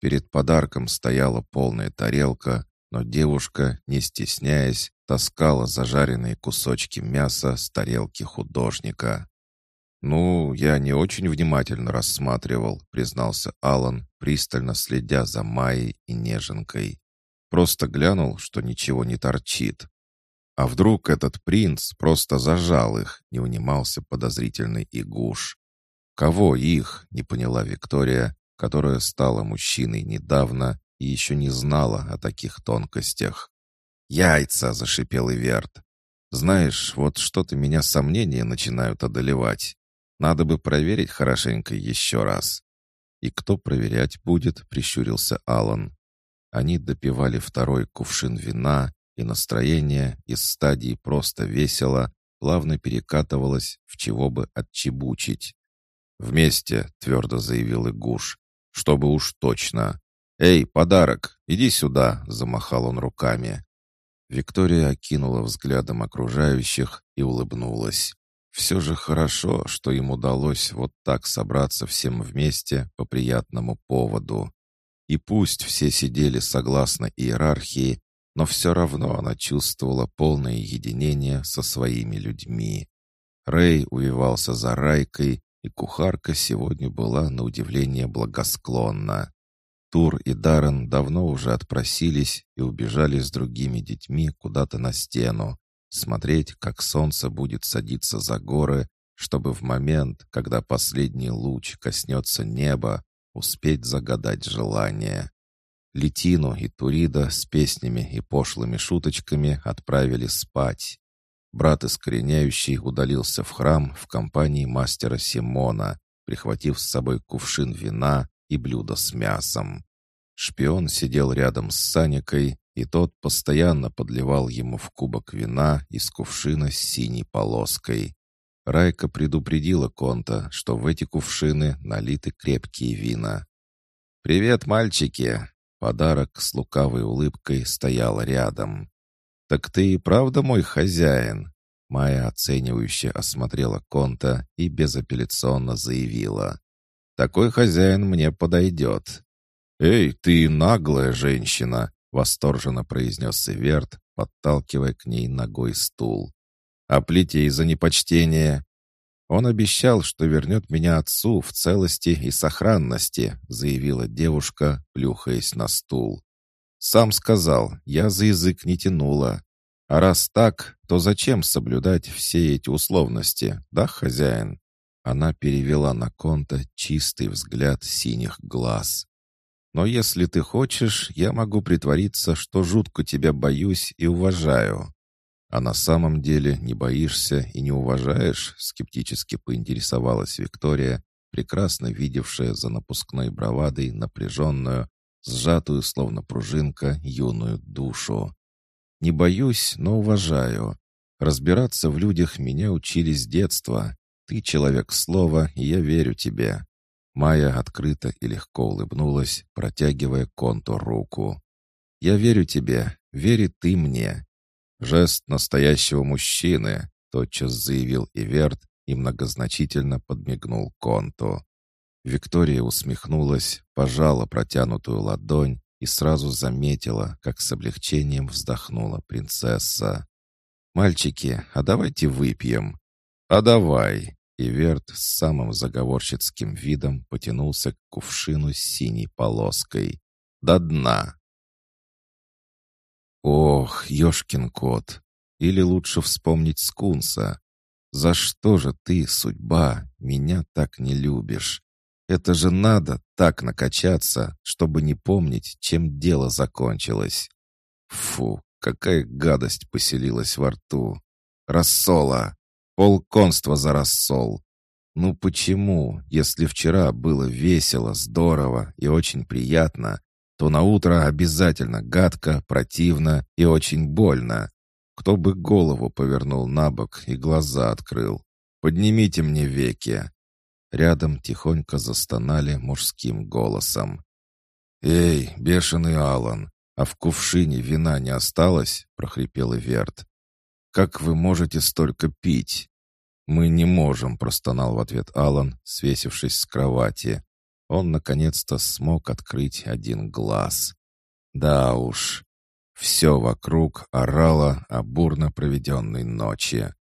[SPEAKER 1] Перед подарком стояла полная тарелка, но девушка, не стесняясь, таскала зажаренные кусочки мяса с тарелки художника. «Ну, я не очень внимательно рассматривал», — признался Алан, пристально следя за Майей и Неженкой. «Просто глянул, что ничего не торчит. А вдруг этот принц просто зажал их, не унимался подозрительный Игуш. «Кого их?» — не поняла Виктория, которая стала мужчиной недавно и еще не знала о таких тонкостях. «Яйца!» — зашипел Иверт. «Знаешь, вот что-то меня сомнения начинают одолевать. Надо бы проверить хорошенько еще раз». «И кто проверять будет?» — прищурился Алан. Они допивали второй кувшин вина, и настроение из стадии «просто весело» плавно перекатывалось в чего бы отчебучить. «Вместе», — твердо заявил Игуш, — «чтобы уж точно». «Эй, подарок, иди сюда!» — замахал он руками. Виктория окинула взглядом окружающих и улыбнулась. Все же хорошо, что им удалось вот так собраться всем вместе по приятному поводу. И пусть все сидели согласно иерархии, но все равно она чувствовала полное единение со своими людьми. Рэй увивался за Райкой, и кухарка сегодня была на удивление благосклонна. Тур и Даррен давно уже отпросились и убежали с другими детьми куда-то на стену, смотреть, как солнце будет садиться за горы, чтобы в момент, когда последний луч коснется неба, успеть загадать желание. Летину и Турида с песнями и пошлыми шуточками отправили спать. Брат искореняющий удалился в храм в компании мастера Симона, прихватив с собой кувшин вина и блюдо с мясом. Шпион сидел рядом с Саникой, и тот постоянно подливал ему в кубок вина из кувшина с синей полоской. Райка предупредила Конта, что в эти кувшины налиты крепкие вина. «Привет, мальчики!» Подарок с лукавой улыбкой стоял рядом. «Так ты и правда мой хозяин?» Майя оценивающе осмотрела Конта и безапелляционно заявила. Такой хозяин мне подойдет». «Эй, ты наглая женщина!» — восторженно произнес Иверт, подталкивая к ней ногой стул. «А плетей за непочтение!» «Он обещал, что вернет меня отцу в целости и сохранности», — заявила девушка, плюхаясь на стул. «Сам сказал, я за язык не тянула. А раз так, то зачем соблюдать все эти условности, да, хозяин?» Она перевела на Конта чистый взгляд синих глаз. «Но если ты хочешь, я могу притвориться, что жутко тебя боюсь и уважаю». «А на самом деле не боишься и не уважаешь?» — скептически поинтересовалась Виктория, прекрасно видевшая за напускной бравадой напряженную, сжатую, словно пружинка, юную душу. «Не боюсь, но уважаю. Разбираться в людях меня учили с детства. Ты человек слова, и я верю тебе». Майя открыто и легко улыбнулась, протягивая конту руку. «Я верю тебе, вери ты мне». «Жест настоящего мужчины», — тотчас заявил Иверт и многозначительно подмигнул конту. Виктория усмехнулась, пожала протянутую ладонь и сразу заметила, как с облегчением вздохнула принцесса. «Мальчики, а давайте выпьем». «А давай!» И Верт с самым заговорщицким видом потянулся к кувшину с синей полоской. «До дна!» «Ох, ёшкин кот! Или лучше вспомнить скунса. За что же ты, судьба, меня так не любишь? Это же надо так накачаться, чтобы не помнить, чем дело закончилось. Фу, какая гадость поселилась во рту. Рассола! Полконства за рассол! Ну почему, если вчера было весело, здорово и очень приятно, то на утро обязательно гадко, противно и очень больно? Кто бы голову повернул на бок и глаза открыл? Поднимите мне веки. Рядом тихонько застонали мужским голосом. «Эй, бешеный Алан, а в кувшине вина не осталось?» — прохрипел Иверт. «Как вы можете столько пить?» «Мы не можем», — простонал в ответ Алан, свесившись с кровати. Он, наконец-то, смог открыть один глаз. «Да уж, все вокруг орало о бурно проведенной ночи.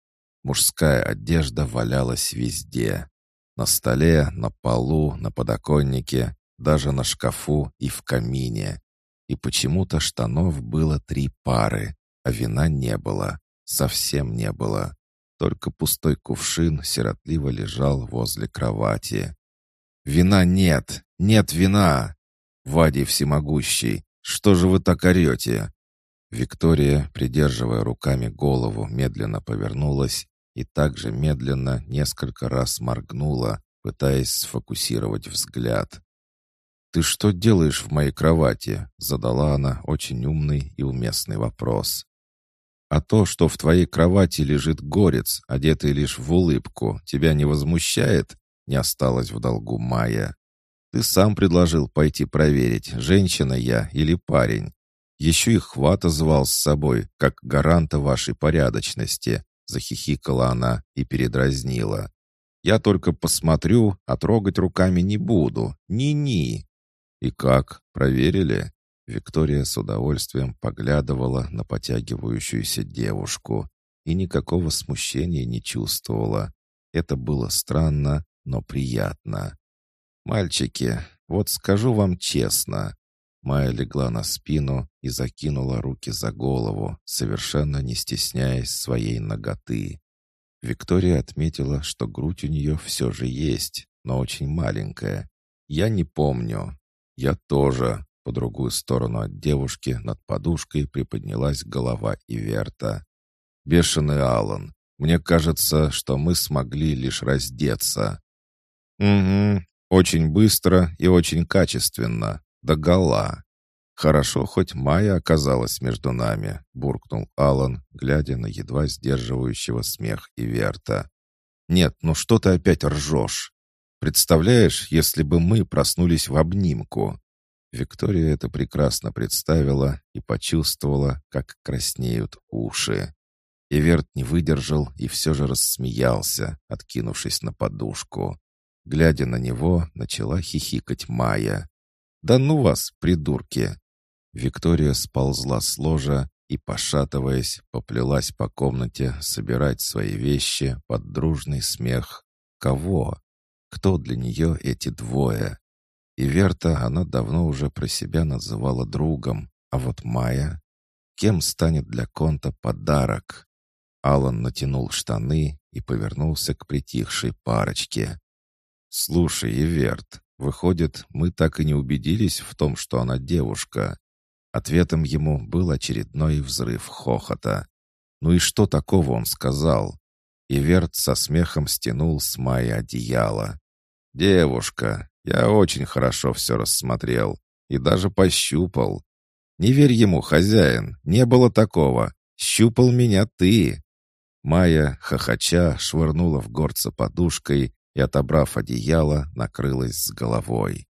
[SPEAKER 1] Мужская одежда валялась везде. На столе, на полу, на подоконнике, даже на шкафу и в камине. И почему-то штанов было три пары, а вина не было. Совсем не было. Только пустой кувшин сиротливо лежал возле кровати. «Вина нет! Нет вина! Вадий всемогущий! Что же вы так орете?» Виктория, придерживая руками голову, медленно повернулась и также медленно несколько раз моргнула, пытаясь сфокусировать взгляд. «Ты что делаешь в моей кровати?» — задала она очень умный и уместный вопрос. «А то, что в твоей кровати лежит горец, одетый лишь в улыбку, тебя не возмущает?» — не осталось в долгу Майя. «Ты сам предложил пойти проверить, женщина я или парень. Еще и Хвата звал с собой, как гаранта вашей порядочности, Захихикала она и передразнила. «Я только посмотрю, а трогать руками не буду. Ни-ни!» «И как? Проверили?» Виктория с удовольствием поглядывала на потягивающуюся девушку и никакого смущения не чувствовала. Это было странно, но приятно. «Мальчики, вот скажу вам честно, Майя легла на спину и закинула руки за голову, совершенно не стесняясь своей ноготы. Виктория отметила, что грудь у нее все же есть, но очень маленькая. «Я не помню». «Я тоже». По другую сторону от девушки над подушкой приподнялась голова Иверта. «Бешеный Алан, мне кажется, что мы смогли лишь раздеться». «Угу, очень быстро и очень качественно догола. «Хорошо, хоть Майя оказалась между нами», — буркнул Алан, глядя на едва сдерживающего смех Иверта. «Нет, ну что ты опять ржешь? Представляешь, если бы мы проснулись в обнимку?» Виктория это прекрасно представила и почувствовала, как краснеют уши. Иверт не выдержал и все же рассмеялся, откинувшись на подушку. Глядя на него, начала хихикать Майя. «Да ну вас, придурки!» Виктория сползла с ложа и, пошатываясь, поплелась по комнате собирать свои вещи под дружный смех. Кого? Кто для нее эти двое? И Верта она давно уже про себя называла другом, а вот Майя? Кем станет для Конта подарок? Алан натянул штаны и повернулся к притихшей парочке. «Слушай, Иверт, Выходит, мы так и не убедились в том, что она девушка. Ответом ему был очередной взрыв хохота. Ну и что такого он сказал? И Верт со смехом стянул с Майи одеяло. «Девушка, я очень хорошо все рассмотрел и даже пощупал. Не верь ему, хозяин, не было такого. Щупал меня ты». Майя, хохоча, швырнула в горца подушкой и, отобрав одеяло, накрылась с головой.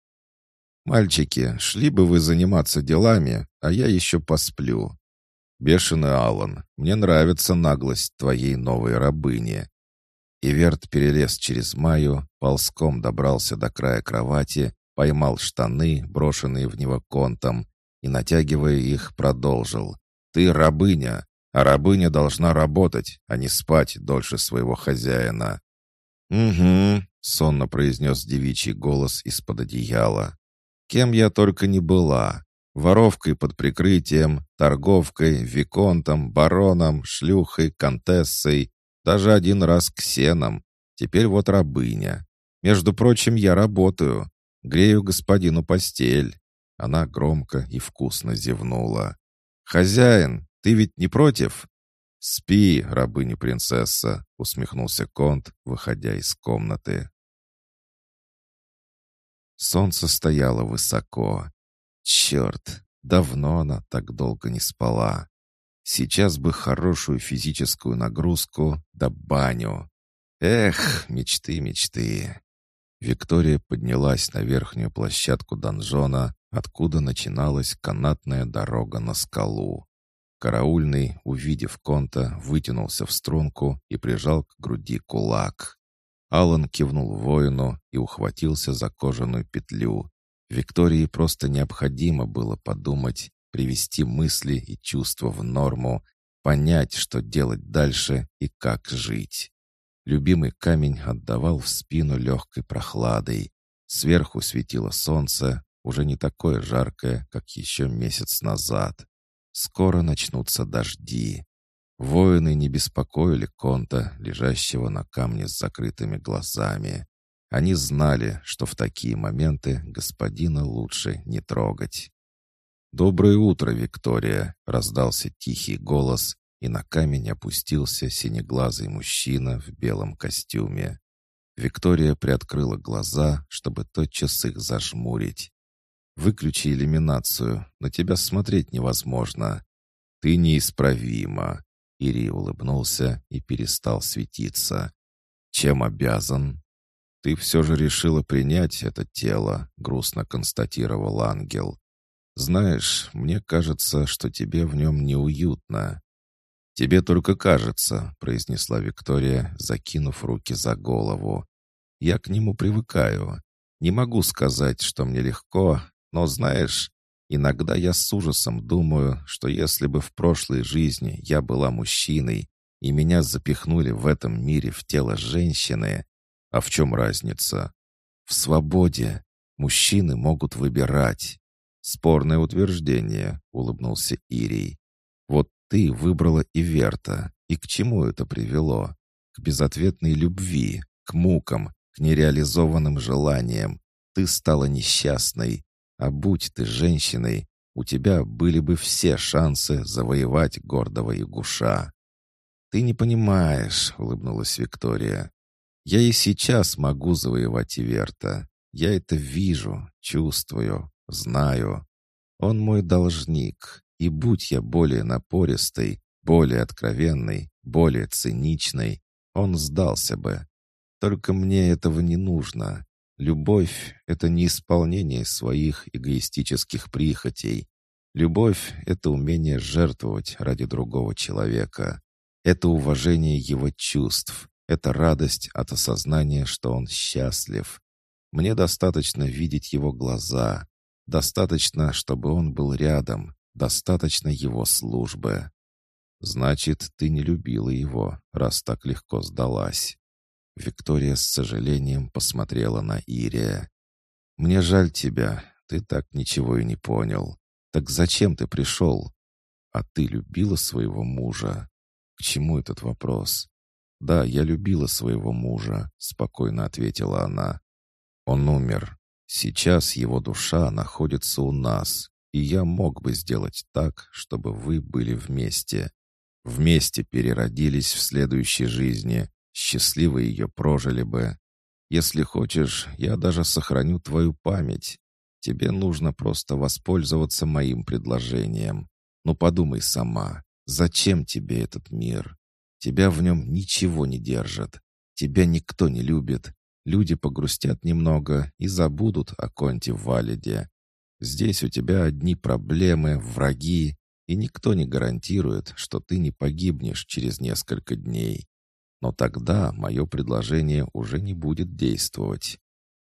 [SPEAKER 1] «Мальчики, шли бы вы заниматься делами, а я еще посплю. Бешеный Аллан, мне нравится наглость твоей новой рабыни». Иверт перелез через Майю, ползком добрался до края кровати, поймал штаны, брошенные в него контом, и, натягивая их, продолжил. «Ты рабыня, а рабыня должна работать, а не спать дольше своего хозяина». «Угу», — сонно произнес девичий голос из-под одеяла. Кем я только не была. Воровкой под прикрытием, торговкой, виконтом, бароном, шлюхой, контессой, даже один раз ксеном. Теперь вот рабыня. Между прочим, я работаю. Грею господину постель. Она громко и вкусно зевнула. «Хозяин, ты ведь не против?» «Спи, рабыня-принцесса», — усмехнулся Конт, выходя из комнаты. Солнце стояло высоко. Черт, давно она так долго не спала. Сейчас бы хорошую физическую нагрузку да баню. Эх, мечты, мечты. Виктория поднялась на верхнюю площадку донжона, откуда начиналась канатная дорога на скалу. Караульный, увидев конта, вытянулся в струнку и прижал к груди кулак. Алан кивнул воину и ухватился за кожаную петлю. Виктории просто необходимо было подумать, привести мысли и чувства в норму, понять, что делать дальше и как жить. Любимый камень отдавал в спину легкой прохладой. Сверху светило солнце, уже не такое жаркое, как еще месяц назад. Скоро начнутся дожди. Воины не беспокоили Конта, лежащего на камне с закрытыми глазами. Они знали, что в такие моменты господина лучше не трогать. «Доброе утро, Виктория!» — раздался тихий голос, и на камень опустился синеглазый мужчина в белом костюме. Виктория приоткрыла глаза, чтобы тотчас их зажмурить. «Выключи иллюминацию, на тебя смотреть невозможно. Ты неисправима. Ири улыбнулся и перестал светиться. «Чем обязан?» «Ты все же решила принять это тело», — грустно констатировал ангел. «Знаешь, мне кажется, что тебе в нем неуютно». «Тебе только кажется», — произнесла Виктория, закинув руки за голову. «Я к нему привыкаю. Не могу сказать, что мне легко, но, знаешь, Иногда я с ужасом думаю, что если бы в прошлой жизни я была мужчиной, и меня запихнули в этом мире в тело женщины, а в чем разница? В свободе. Мужчины могут выбирать. Спорное утверждение, улыбнулся Ирий. Вот ты выбрала Иверта. И к чему это привело? К безответной любви, к мукам, к нереализованным желаниям. Ты стала несчастной, а будь ты женщиной, у тебя были бы все шансы завоевать гордого Ягуша. «Ты не понимаешь», — улыбнулась Виктория. «Я и сейчас могу завоевать Иверта. Я это вижу, чувствую, знаю. Он мой должник, и будь я более напористой, более откровенной, более циничной, он сдался бы. Только мне этого не нужно. Любовь — это не исполнение своих эгоистических прихотей. Любовь — это умение жертвовать ради другого человека. Это уважение его чувств. Это радость от осознания, что он счастлив. Мне достаточно видеть его глаза. Достаточно, чтобы он был рядом. Достаточно его службы. Значит, ты не любила его, раз так легко сдалась. Виктория с сожалением посмотрела на Ирия. «Мне жаль тебя. Ты так ничего и не понял. Так зачем ты пришел? А ты любила своего мужа? К чему этот вопрос?» «Да, я любила своего мужа», — спокойно ответила она. «Он умер. Сейчас его душа находится у нас, и я мог бы сделать так, чтобы вы были вместе. Вместе переродились в следующей жизни, счастливо ее прожили бы. Если хочешь, я даже сохраню твою память. Тебе нужно просто воспользоваться моим предложением. Но подумай сама, зачем тебе этот мир? Тебя в нем ничего не держит. Тебя никто не любит. Люди погрустят немного и забудут о Конте Валиде. Здесь у тебя одни проблемы, враги, и никто не гарантирует, что ты не погибнешь через несколько дней. Но тогда мое предложение уже не будет действовать.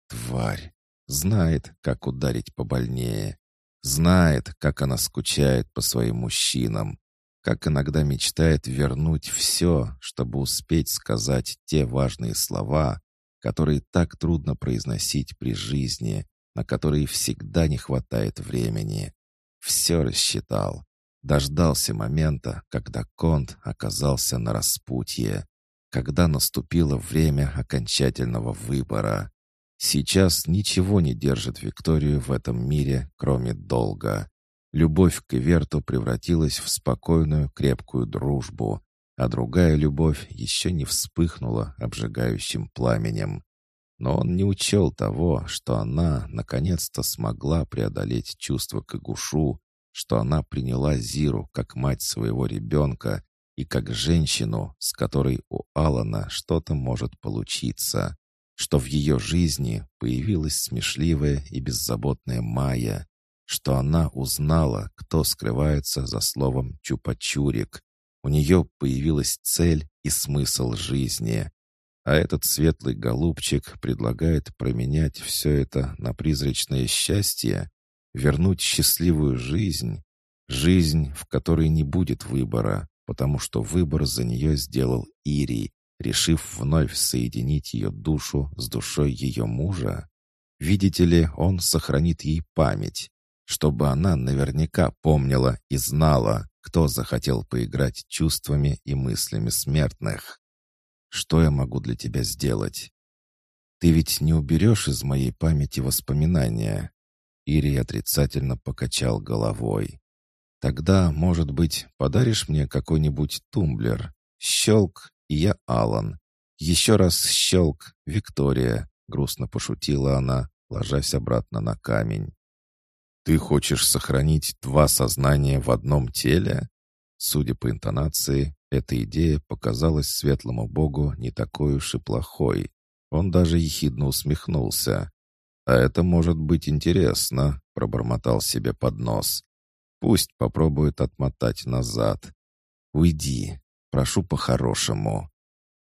[SPEAKER 1] Тварь знает, как ударить побольнее. Знает, как она скучает по своим мужчинам, как иногда мечтает вернуть все, чтобы успеть сказать те важные слова, которые так трудно произносить при жизни, на которые всегда не хватает времени. Все рассчитал. Дождался момента, когда Конт оказался на распутье, когда наступило время окончательного выбора. Сейчас ничего не держит Викторию в этом мире, кроме долга. Любовь к Иверту превратилась в спокойную, крепкую дружбу, а другая любовь еще не вспыхнула обжигающим пламенем. Но он не учел того, что она наконец-то смогла преодолеть чувство к Игушу, что она приняла Зиру как мать своего ребенка и как женщину, с которой у Алана что-то может получиться, что в ее жизни появилась смешливая и беззаботная Майя, что она узнала, кто скрывается за словом «чупачурик». У нее появилась цель и смысл жизни. А этот светлый голубчик предлагает променять все это на призрачное счастье, вернуть счастливую жизнь, жизнь, в которой не будет выбора, потому что выбор за нее сделал Ирий, решив вновь соединить ее душу с душой ее мужа. Видите ли, он сохранит ей память, чтобы она наверняка помнила и знала, кто захотел поиграть чувствами и мыслями смертных. Что я могу для тебя сделать? Ты ведь не уберешь из моей памяти воспоминания. Ири отрицательно покачал головой. Тогда, может быть, подаришь мне какой-нибудь тумблер? Щелк, и я Алан. Еще раз щелк, Виктория, грустно пошутила она, ложась обратно на камень. «Ты хочешь сохранить два сознания в одном теле?» Судя по интонации, эта идея показалась светлому богу не такой уж и плохой. Он даже ехидно усмехнулся. «А это может быть интересно», — пробормотал себе под нос. «Пусть попробует отмотать назад. Уйди, прошу по-хорошему».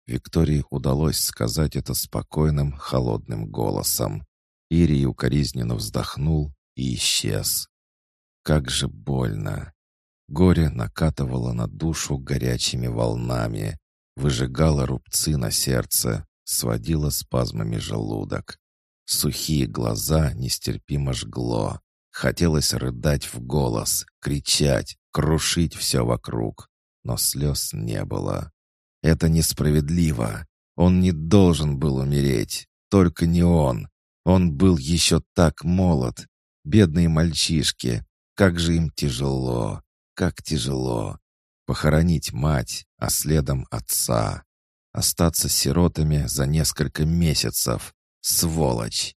[SPEAKER 1] Виктории удалось сказать это спокойным, холодным голосом. Ирий укоризненно вздохнул и исчез. Как же больно! Горе накатывало на душу горячими волнами, выжигало рубцы на сердце, сводило спазмами желудок. Сухие глаза нестерпимо жгло. Хотелось рыдать в голос, кричать, крушить все вокруг. Но слез не было. Это несправедливо. Он не должен был умереть. Только не он. Он был еще так молод, Бедные мальчишки, как же им тяжело, как тяжело. Похоронить мать, а следом отца. Остаться сиротами за несколько месяцев. Сволочь!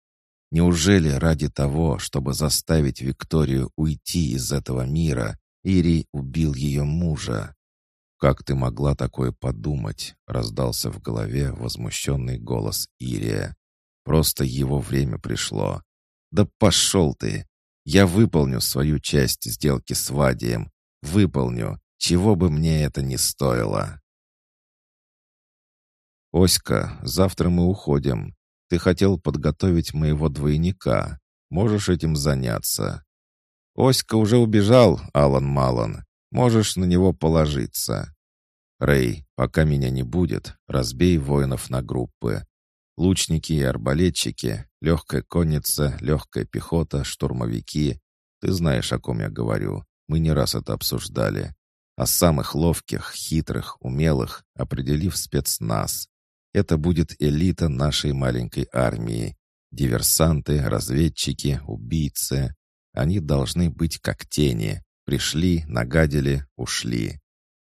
[SPEAKER 1] Неужели ради того, чтобы заставить Викторию уйти из этого мира, Ирий убил ее мужа? «Как ты могла такое подумать?» — раздался в голове возмущенный голос Ирия. «Просто его время пришло. «Да пошел ты! Я выполню свою часть сделки с Вадием. Выполню, чего бы мне это ни стоило!» «Оська, завтра мы уходим. Ты хотел подготовить моего двойника. Можешь этим заняться?» «Оська уже убежал, Алан Малан. Можешь на него положиться». «Рэй, пока меня не будет, разбей воинов на группы. Лучники и арбалетчики, легкая конница, легкая пехота, штурмовики. Ты знаешь, о ком я говорю. Мы не раз это обсуждали. О самых ловких, хитрых, умелых, определив спецназ. Это будет элита нашей маленькой армии. Диверсанты, разведчики, убийцы. Они должны быть как тени. Пришли, нагадили, ушли.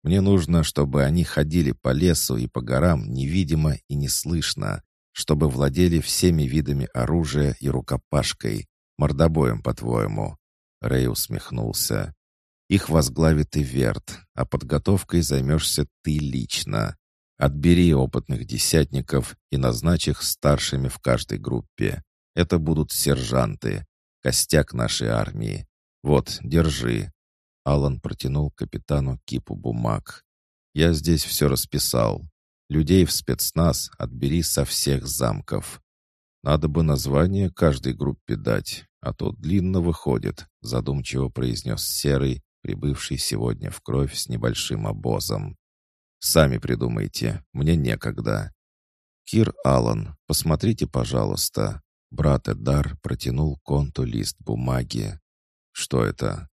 [SPEAKER 1] Мне нужно, чтобы они ходили по лесу и по горам невидимо и неслышно, чтобы владели всеми видами оружия и рукопашкой. Мордобоем, по-твоему?» Рэй усмехнулся. «Их возглавит Иверт, а подготовкой займешься ты лично. Отбери опытных десятников и назначь их старшими в каждой группе. Это будут сержанты, костяк нашей армии. Вот, держи». Алан протянул капитану кипу бумаг. «Я здесь все расписал. Людей в спецназ отбери со всех замков. Надо бы название каждой группе дать, а то длинно выходит», задумчиво произнес Серый, прибывший сегодня в кровь с небольшим обозом. «Сами придумайте, мне некогда». «Кир Аллан, посмотрите, пожалуйста». Брат Эдар протянул конту лист бумаги. «Что это?»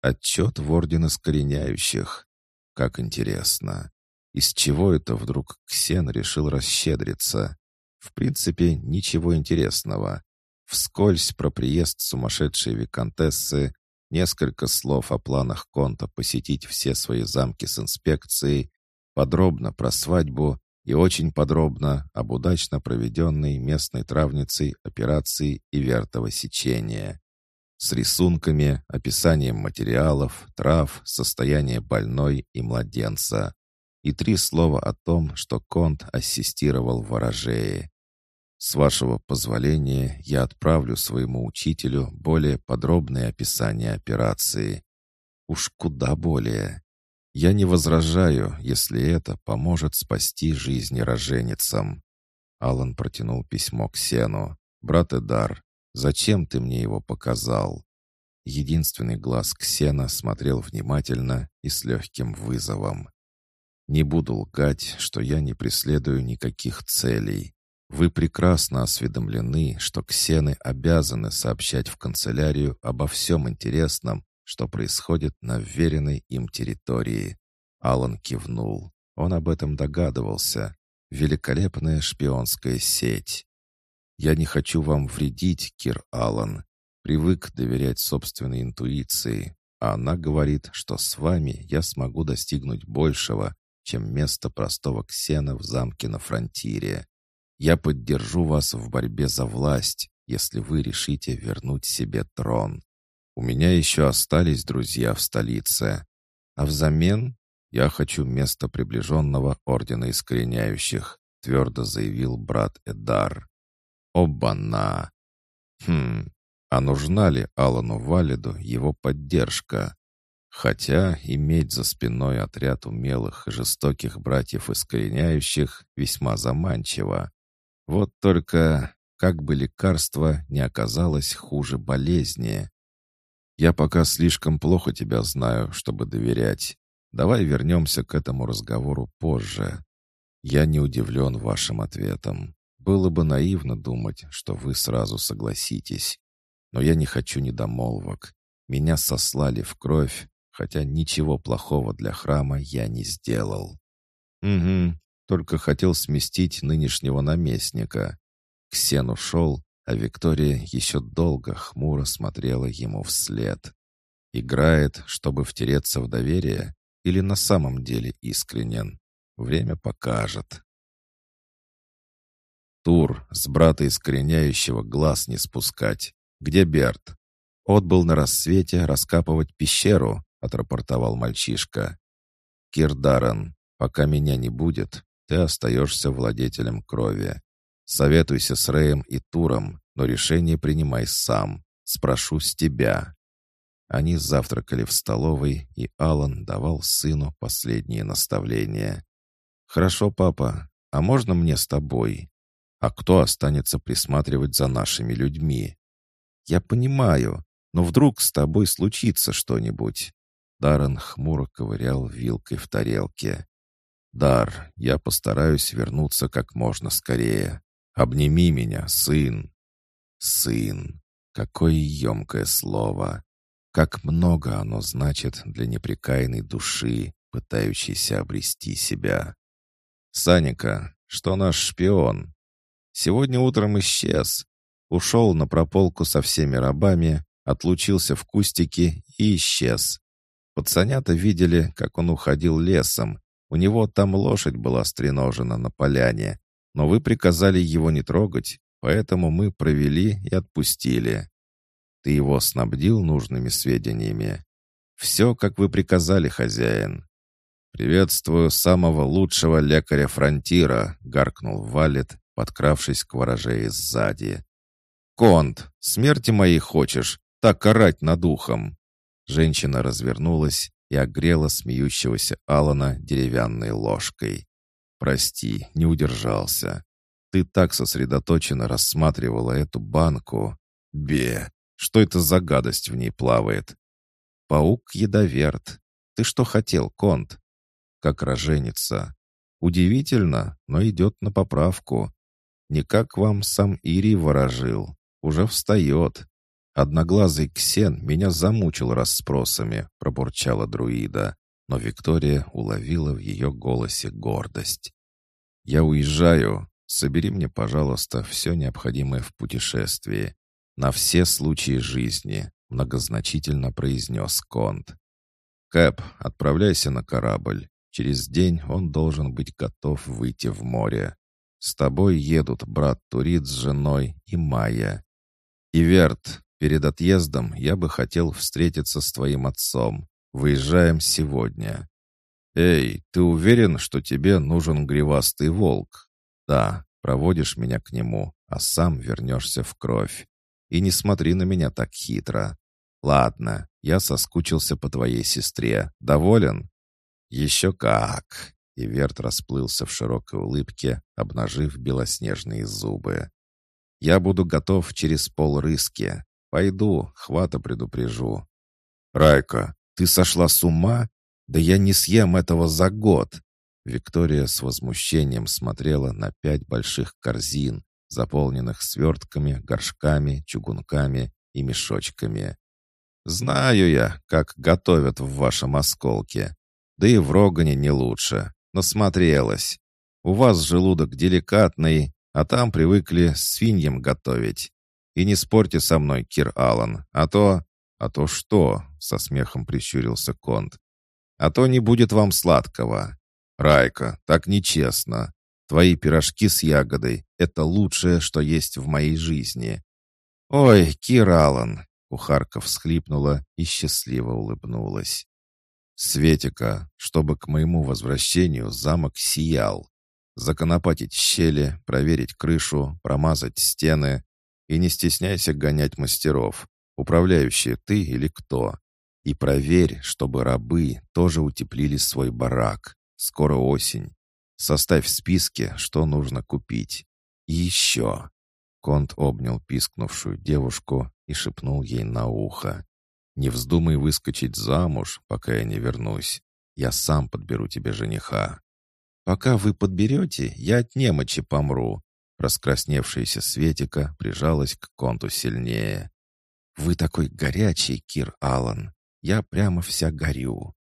[SPEAKER 1] «Отчет в Орден Искореняющих. Как интересно. Из чего это вдруг Ксен решил расщедриться? В принципе, ничего интересного. Вскользь про приезд сумасшедшей виконтессы, несколько слов о планах Конта посетить все свои замки с инспекцией, подробно про свадьбу и очень подробно об удачно проведенной местной травницей операции Ивертова сечения. С рисунками, описанием материалов, трав, состояния больной и младенца и три слова о том, что Конт ассистировал ворожее. С вашего позволения я отправлю своему учителю более подробное описание операции. Уж куда более. Я не возражаю, если это поможет спасти жизни роженицам. Алан протянул письмо к Сену. «Брат Эдар, зачем ты мне его показал?» Единственный глаз Ксена смотрел внимательно и с легким вызовом. Не буду лгать, что я не преследую никаких целей. Вы прекрасно осведомлены, что ксены обязаны сообщать в канцелярию обо всем интересном, что происходит на вверенной им территории. Алан кивнул. Он об этом догадывался. Великолепная шпионская сеть. Я не хочу вам вредить, Кир Алан. Привык доверять собственной интуиции, а она говорит, что с вами я смогу достигнуть большего, чем место простого ксена в замке на фронтире. Я поддержу вас в борьбе за власть, если вы решите вернуть себе трон. У меня еще остались друзья в столице. А взамен я хочу место приближенного Ордена Искореняющих, твердо заявил брат Эдар. Оба-на! Хм, а нужна ли Алану Валиду его поддержка? Хотя иметь за спиной отряд умелых и жестоких братьев искореняющих весьма заманчиво. Вот только как бы лекарство не оказалось хуже болезни. Я пока слишком плохо тебя знаю, чтобы доверять. Давай вернемся к этому разговору позже. Я не удивлен вашим ответом. Было бы наивно думать, что вы сразу согласитесь. Но я не хочу недомолвок. Меня сослали в кровь, хотя ничего плохого для храма я не сделал. Угу, только хотел сместить нынешнего наместника. Ксен ушел, а Виктория еще долго хмуро смотрела ему вслед. Играет, чтобы втереться в доверие, или на самом деле искренен? Время покажет. Тур с брата искореняющего глаз не спускать. Где Берт? Отбыл на рассвете раскапывать пещеру, отрапортовал мальчишка. «Кирдаран, пока меня не будет, ты остаешься владетелем крови. Советуйся с Рэем и Туром, но решение принимай сам. Спрошу с тебя». Они завтракали в столовой, и Алан давал сыну последние наставления. «Хорошо, папа, а можно мне с тобой? А кто останется присматривать за нашими людьми?» «Я понимаю, но вдруг с тобой случится что-нибудь. Даррен хмуро ковырял вилкой в тарелке. «Дар, я постараюсь вернуться как можно скорее. Обними меня, сын!» «Сын! Какое емкое слово! Как много оно значит для непрекаянной души, пытающейся обрести себя!» «Саника, что наш шпион?» «Сегодня утром исчез. Ушел на прополку со всеми рабами, отлучился в кустике и исчез. Пацанята видели, как он уходил лесом. У него там лошадь была стреножена на поляне. Но вы приказали его не трогать, поэтому мы провели и отпустили. Ты его снабдил нужными сведениями? Все, как вы приказали, хозяин. «Приветствую самого лучшего лекаря фронтира», — гаркнул Валет, подкравшись к ворожее сзади. «Конт, смерти моей хочешь? Так орать над ухом!» Женщина развернулась и огрела смеющегося Алана деревянной ложкой. «Прости, не удержался. Ты так сосредоточенно рассматривала эту банку. Бе! Что это за гадость в ней плавает?» «Паук-ядоверт. Ты что хотел, Конт?» «Как роженица. Удивительно, но идет на поправку. Не как вам сам Ирий ворожил. Уже встает. Одноглазый Ксен меня замучил расспросами, пробурчала друида, но Виктория уловила в ее голосе гордость. «Я уезжаю. Собери мне, пожалуйста, все необходимое в путешествии. На все случаи жизни», — многозначительно произнес Конт. «Кэп, отправляйся на корабль. Через день он должен быть готов выйти в море. С тобой едут брат Турит с женой и Майя. Иверт, перед отъездом я бы хотел встретиться с твоим отцом. Выезжаем сегодня. Эй, ты уверен, что тебе нужен гривастый волк? Да, проводишь меня к нему, а сам вернешься в кровь. И не смотри на меня так хитро. Ладно, я соскучился по твоей сестре. Доволен? Еще как. И Верт расплылся в широкой улыбке, обнажив белоснежные зубы. «Я буду готов через полрыски. Пойду, хвата предупрежу». «Райка, ты сошла с ума? Да я не съем этого за год!» Виктория с возмущением смотрела на пять больших корзин, заполненных свертками, горшками, чугунками и мешочками. «Знаю я, как готовят в вашем осколке. Да и в Рогане не лучше. Насмотрелась. У вас желудок деликатный, а там привыкли свиньям готовить. И не спорьте со мной, Кир Аллан, а то... А то что? Со смехом прищурился Конт. А то не будет вам сладкого. Райка, так нечестно. Твои пирожки с ягодой — это лучшее, что есть в моей жизни. Ой, Кир Аллан, Кухарка всхлипнула и счастливо улыбнулась. Светика, чтобы к моему возвращению замок сиял. Законопатить щели, проверить крышу, промазать стены. И не стесняйся гонять мастеров, управляющие ты или кто. И проверь, чтобы рабы тоже утеплили свой барак. Скоро осень. Составь списки, что нужно купить. И еще. Конт обнял пискнувшую девушку и шепнул ей на ухо. Не вздумай выскочить замуж, пока я не вернусь. Я сам подберу тебе жениха. Пока вы подберете, я от немочи помру. Раскрасневшаяся Светика прижалась к конту сильнее. «Вы такой горячий, Кир Аллан. Я прямо вся горю.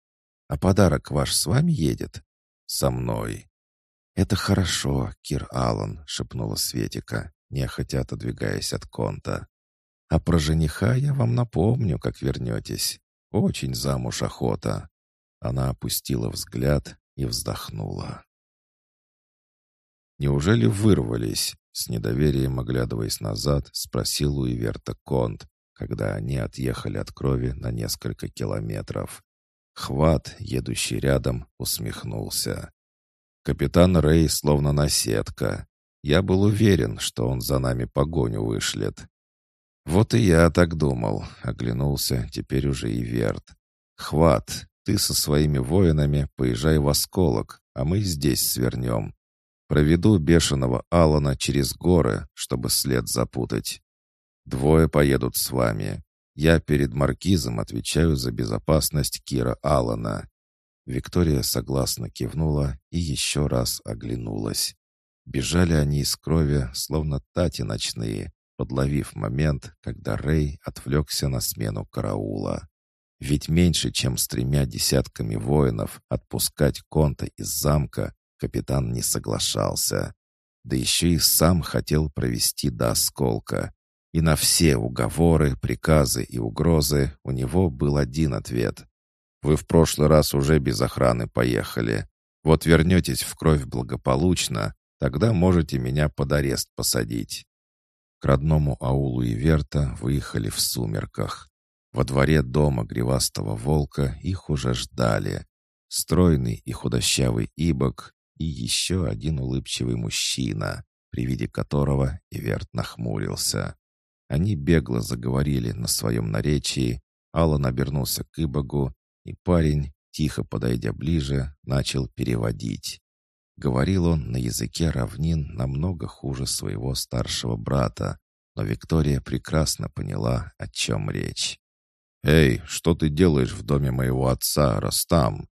[SPEAKER 1] А подарок ваш с вами едет?» «Со мной». «Это хорошо, Кир Аллан», — шепнула Светика, нехотя отодвигаясь от конта. А про жениха я вам напомню, как вернетесь. Очень замуж охота». Она опустила взгляд и вздохнула. «Неужели вырвались?» С недоверием оглядываясь назад, спросил у Иверта Конт, когда они отъехали от крови на несколько километров. Хват, едущий рядом, усмехнулся. «Капитан Рэй словно наседка. Я был уверен, что он за нами погоню вышлет. «Вот и я так думал», — оглянулся теперь уже и Верт. «Хват, ты со своими воинами поезжай в осколок, а мы здесь свернем. Проведу бешеного Алана через горы, чтобы след запутать. Двое поедут с вами. Я перед маркизом отвечаю за безопасность Кира Алана». Виктория согласно кивнула и еще раз оглянулась. Бежали они из крови, словно тати ночные, подловив момент, когда Рэй отвлекся на смену караула. Ведь меньше, чем с тремя десятками воинов отпускать Конта из замка капитан не соглашался. Да еще и сам хотел провести до осколка. И на все уговоры, приказы и угрозы у него был один ответ. «Вы в прошлый раз уже без охраны поехали. Вот вернетесь в кровь благополучно, Тогда можете меня под арест посадить». К родному аулу Иверта выехали в сумерках. Во дворе дома гривастого волка их уже ждали. Стройный и худощавый Ибок и еще один улыбчивый мужчина, при виде которого Иверт нахмурился. Они бегло заговорили на своем наречии, Аллан обернулся к Ибогу, и парень, тихо подойдя ближе, начал переводить. Говорил он на языке равнин намного хуже своего старшего брата, но Виктория прекрасно поняла, о чем речь. «Эй, что ты делаешь в доме моего отца, Ростам?»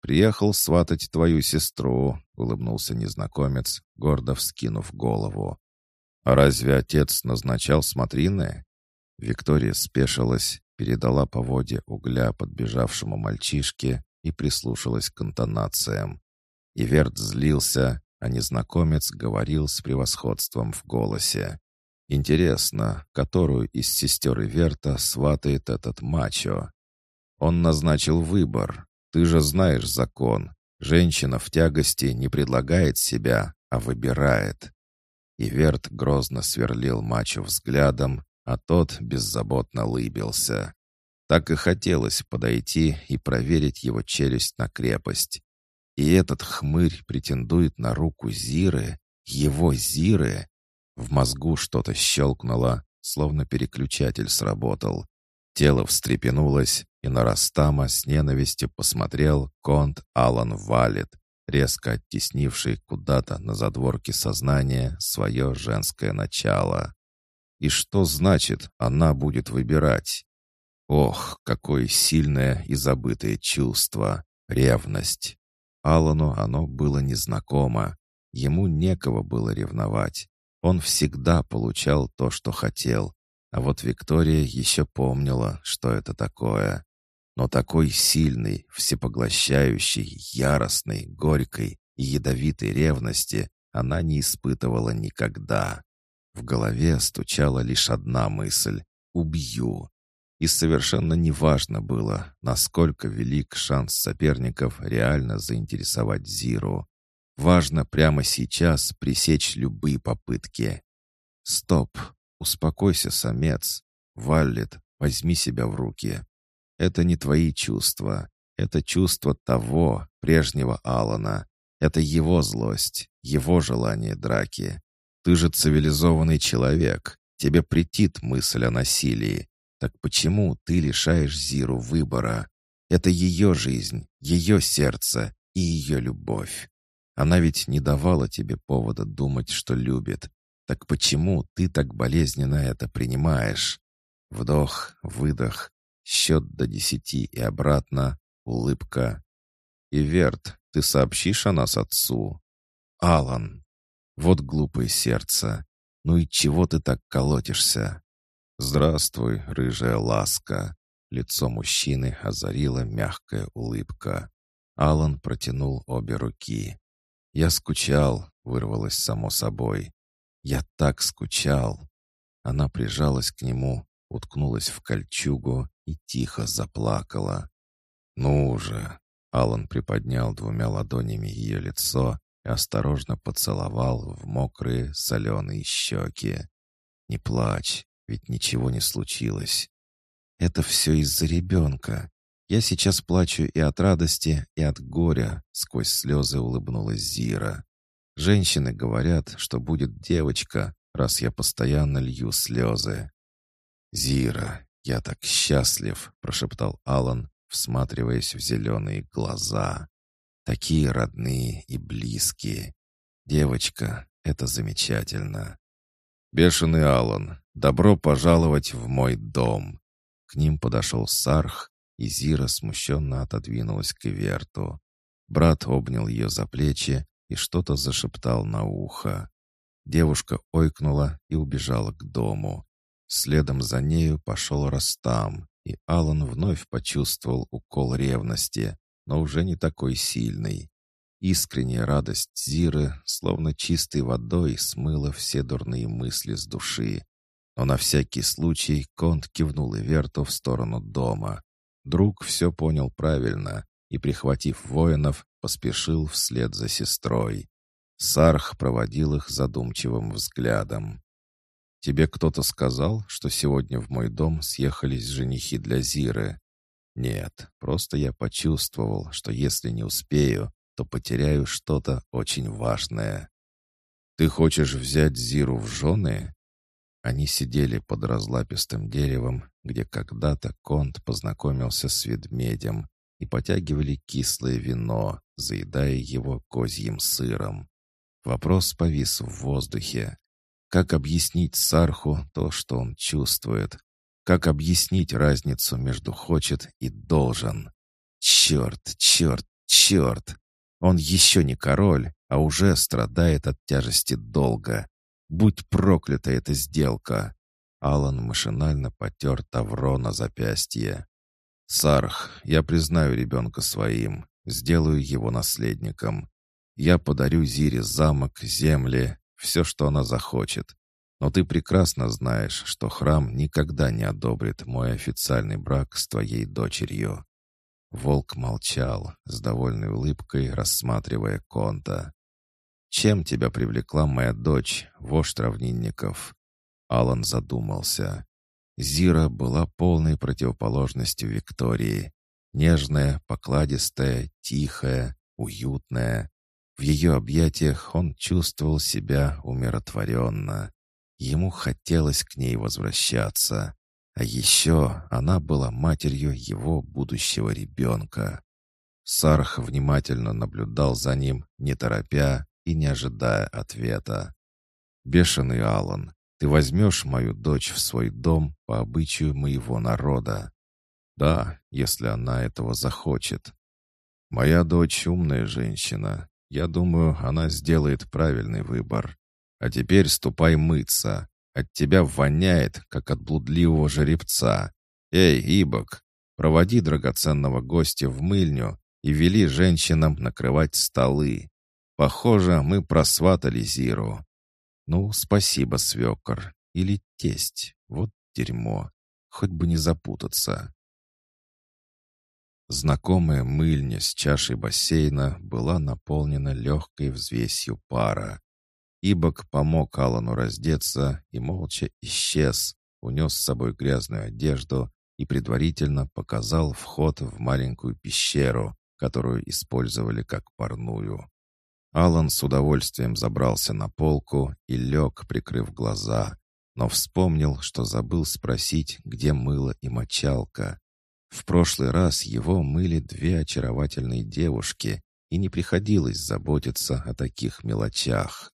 [SPEAKER 1] «Приехал сватать твою сестру», — улыбнулся незнакомец, гордо вскинув голову. «А разве отец назначал смотрины?» Виктория спешилась, передала по воде угля подбежавшему мальчишке и прислушалась к интонациям. Иверт злился, а незнакомец говорил с превосходством в голосе. Интересно, которую из сестер Иверта сватает этот мачо? Он назначил выбор. Ты же знаешь закон. Женщина в тягости не предлагает себя, а выбирает. Иверт грозно сверлил мачо взглядом, а тот беззаботно лыбился. Так и хотелось подойти и проверить его челюсть на крепость. И этот хмырь претендует на руку Зиры, его Зиры. В мозгу что-то щелкнуло, словно переключатель сработал. Тело встрепенулось, и на Растама с ненавистью посмотрел конт Алан Валет, резко оттеснивший куда-то на задворке сознания свое женское начало. И что значит она будет выбирать? Ох, какое сильное и забытое чувство! Ревность! Аллану оно было незнакомо. Ему некого было ревновать. Он всегда получал то, что хотел. А вот Виктория еще помнила, что это такое. Но такой сильной, всепоглощающей, яростной, горькой и ядовитой ревности она не испытывала никогда. В голове стучала лишь одна мысль — «убью». И совершенно неважно было, насколько велик шанс соперников реально заинтересовать Зиру. Важно прямо сейчас пресечь любые попытки. «Стоп! Успокойся, самец! Валлет, возьми себя в руки. Это не твои чувства. Это чувство того, прежнего Алана. Это его злость, его желание драки. Ты же цивилизованный человек. Тебе претит мысль о насилии. Так почему ты лишаешь Зиру выбора? Это ее жизнь, ее сердце и ее любовь. Она ведь не давала тебе повода думать, что любит. Так почему ты так болезненно это принимаешь? Вдох, выдох, счет до десяти и обратно, улыбка. Иверт, ты сообщишь о нас отцу? Алан. Вот глупое сердце. Ну и чего ты так колотишься? «Здравствуй, рыжая ласка!» Лицо мужчины озарила мягкая улыбка. Алан протянул обе руки. «Я скучал», — вырвалось само собой. «Я так скучал». Она прижалась к нему, уткнулась в кольчугу и тихо заплакала. «Ну уже!» — Алан приподнял двумя ладонями ее лицо и осторожно поцеловал в мокрые соленые щеки. «Не плачь, ведь ничего не случилось. Это все из-за ребенка. Я сейчас плачу и от радости, и от горя, сквозь слезы улыбнулась Зира. Женщины говорят, что будет девочка, раз я постоянно лью слезы. «Зира, я так счастлив!» — прошептал Алан, всматриваясь в зеленые глаза. «Такие родные и близкие. Девочка, это замечательно!» «Бешеный Алан, добро пожаловать в мой дом!» К ним подошел Сарх, и Зира смущенно отодвинулась к Иверту. Брат обнял ее за плечи и что-то зашептал на ухо. Девушка ойкнула и убежала к дому. Следом за нею пошел Растам, и Алан вновь почувствовал укол ревности, но уже не такой сильный. Искренняя радость Зиры, словно чистой водой, смыла все дурные мысли с души. Но на всякий случай Конт кивнул Иверту в сторону дома. Друг все понял правильно и, прихватив воинов, поспешил вслед за сестрой. Сарх проводил их задумчивым взглядом. «Тебе кто-то сказал, что сегодня в мой дом съехались женихи для Зиры?» «Нет, просто я почувствовал, что если не успею, то потеряю что-то очень важное». «Ты хочешь взять Зиру в жены?» Они сидели под разлапистым деревом, где когда-то Конт познакомился с ведмедем, и потягивали кислое вино, заедая его козьим сыром. Вопрос повис в воздухе. Как объяснить Сарху то, что он чувствует? Как объяснить разницу между хочет и должен? Черт, черт, черт! Он еще не король, а уже страдает от тяжести долга. Будь проклята эта сделка!» Алан машинально потер тавро на запястье. «Сарх, я признаю ребенка своим, сделаю его наследником. Я подарю Зире замок, земли, все, что она захочет. Но ты прекрасно знаешь, что храм никогда не одобрит мой официальный брак с твоей дочерью». Волк молчал, с довольной улыбкой рассматривая Конта. «Чем тебя привлекла моя дочь, вождь равнинников?» Алан задумался. Зира была полной противоположностью Виктории. Нежная, покладистая, тихая, уютная. В ее объятиях он чувствовал себя умиротворенно. Ему хотелось к ней возвращаться. А еще она была матерью его будущего ребенка. Сарх внимательно наблюдал за ним, не торопя, и не ожидая ответа. «Бешеный Алан, ты возьмешь мою дочь в свой дом по обычаю моего народа?» «Да, если она этого захочет. Моя дочь умная женщина. Я думаю, она сделает правильный выбор. А теперь ступай мыться. От тебя воняет, как от блудливого жеребца. Эй, Ибок, проводи драгоценного гостя в мыльню и вели женщинам накрывать столы. Похоже, мы просватали Зиру. Ну, спасибо, свекор. Или тесть. Вот дерьмо. Хоть бы не запутаться. Знакомая мыльня с чашей бассейна была наполнена легкой взвесью пара. Ибок помог Алану раздеться и молча исчез, унес с собой грязную одежду и предварительно показал вход в маленькую пещеру, которую использовали как парную. Алан с удовольствием забрался на полку и лег, прикрыв глаза, но вспомнил, что забыл спросить, где мыло и мочалка. В прошлый раз его мыли две очаровательные девушки, и не приходилось заботиться о таких мелочах.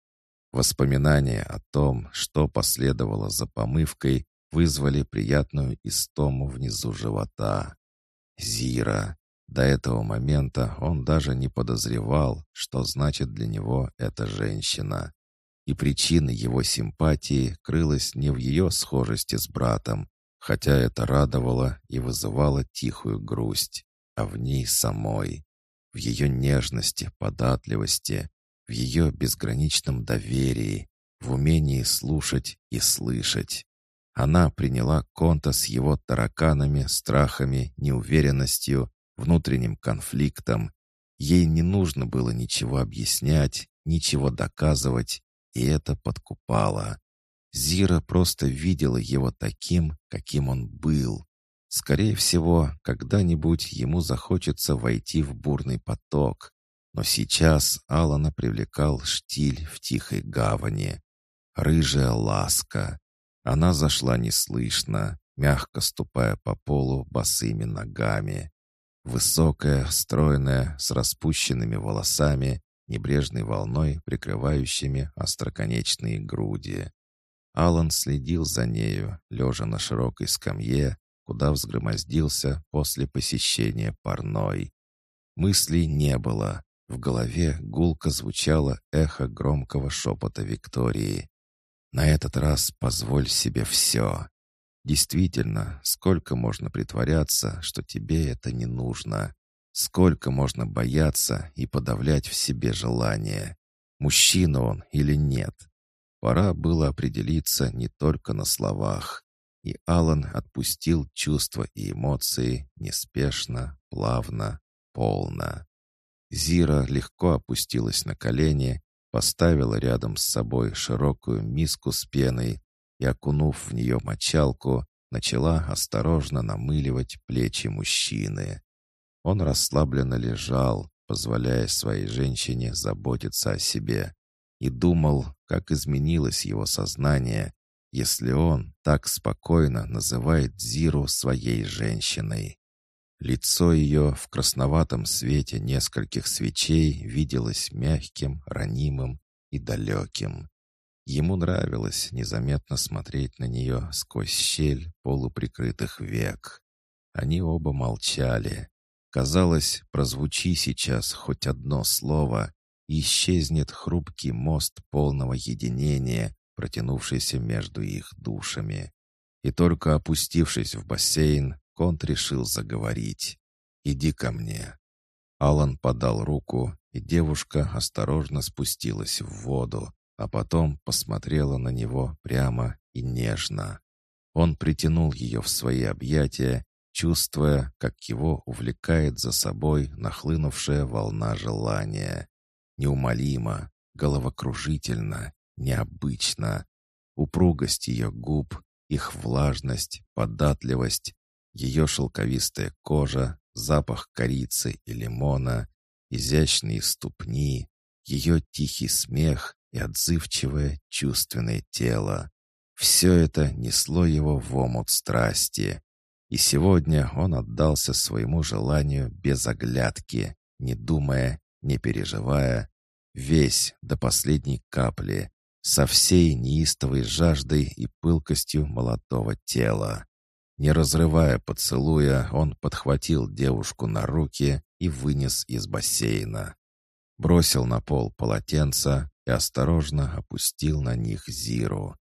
[SPEAKER 1] Воспоминания о том, что последовало за помывкой, вызвали приятную истому внизу живота. Зира. До этого момента он даже не подозревал, что значит для него эта женщина. И причина его симпатии крылась не в ее схожести с братом, хотя это радовало и вызывало тихую грусть, а в ней самой, в ее нежности, податливости, в ее безграничном доверии, в умении слушать и слышать. Она приняла Конта с его тараканами, страхами, неуверенностью внутренним конфликтом. Ей не нужно было ничего объяснять, ничего доказывать, и это подкупало. Зира просто видела его таким, каким он был. Скорее всего, когда-нибудь ему захочется войти в бурный поток. Но сейчас Алана привлекал штиль в тихой гавани. Рыжая ласка. Она зашла неслышно, мягко ступая по полу босыми ногами. Высокая, стройная, с распущенными волосами, небрежной волной, прикрывающими остроконечные груди. Алан следил за нею, лежа на широкой скамье, куда взгромоздился после посещения парной. Мыслей не было. В голове гулко звучало эхо громкого шепота Виктории. «На этот раз позволь себе все. Действительно, сколько можно притворяться, что тебе это не нужно? Сколько можно бояться и подавлять в себе желание? Мужчина он или нет? Пора было определиться не только на словах. И Алан отпустил чувства и эмоции неспешно, плавно, полно. Зира легко опустилась на колени, поставила рядом с собой широкую миску с пеной и, окунув в нее мочалку, начала осторожно намыливать плечи мужчины. Он расслабленно лежал, позволяя своей женщине заботиться о себе, и думал, как изменилось его сознание, если он так спокойно называет Зиру своей женщиной. Лицо ее в красноватом свете нескольких свечей виделось мягким, ранимым и далеким. Ему нравилось незаметно смотреть на нее сквозь щель полуприкрытых век. Они оба молчали. Казалось, прозвучи сейчас хоть одно слово, исчезнет хрупкий мост полного единения, протянувшийся между их душами. И только опустившись в бассейн, Конт решил заговорить. «Иди ко мне». Алан подал руку, и девушка осторожно спустилась в воду, а потом посмотрела на него прямо и нежно. Он притянул ее в свои объятия, чувствуя, как его увлекает за собой нахлынувшая волна желания. Неумолимо, головокружительно, необычно. Упругость ее губ, их влажность, податливость, ее шелковистая кожа, запах корицы и лимона, изящные ступни, ее тихий смех и отзывчивое чувственное тело. Все это несло его в омут страсти. И сегодня он отдался своему желанию без оглядки, не думая, не переживая, весь до последней капли, со всей неистовой жаждой и пылкостью молодого тела. Не разрывая поцелуя, он подхватил девушку на руки и вынес из бассейна. Бросил на пол полотенце и осторожно опустил на них Зиру.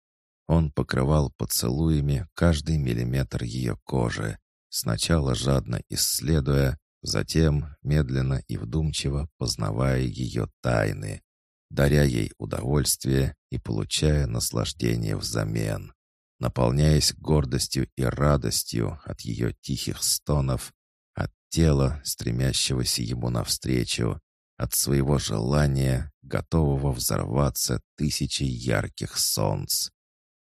[SPEAKER 1] Он покрывал поцелуями каждый миллиметр ее кожи, сначала жадно исследуя, затем медленно и вдумчиво познавая ее тайны, даря ей удовольствие и получая наслаждение взамен, наполняясь гордостью и радостью от ее тихих стонов, от тела, стремящегося ему навстречу, от своего желания, готового взорваться тысячей ярких солнц.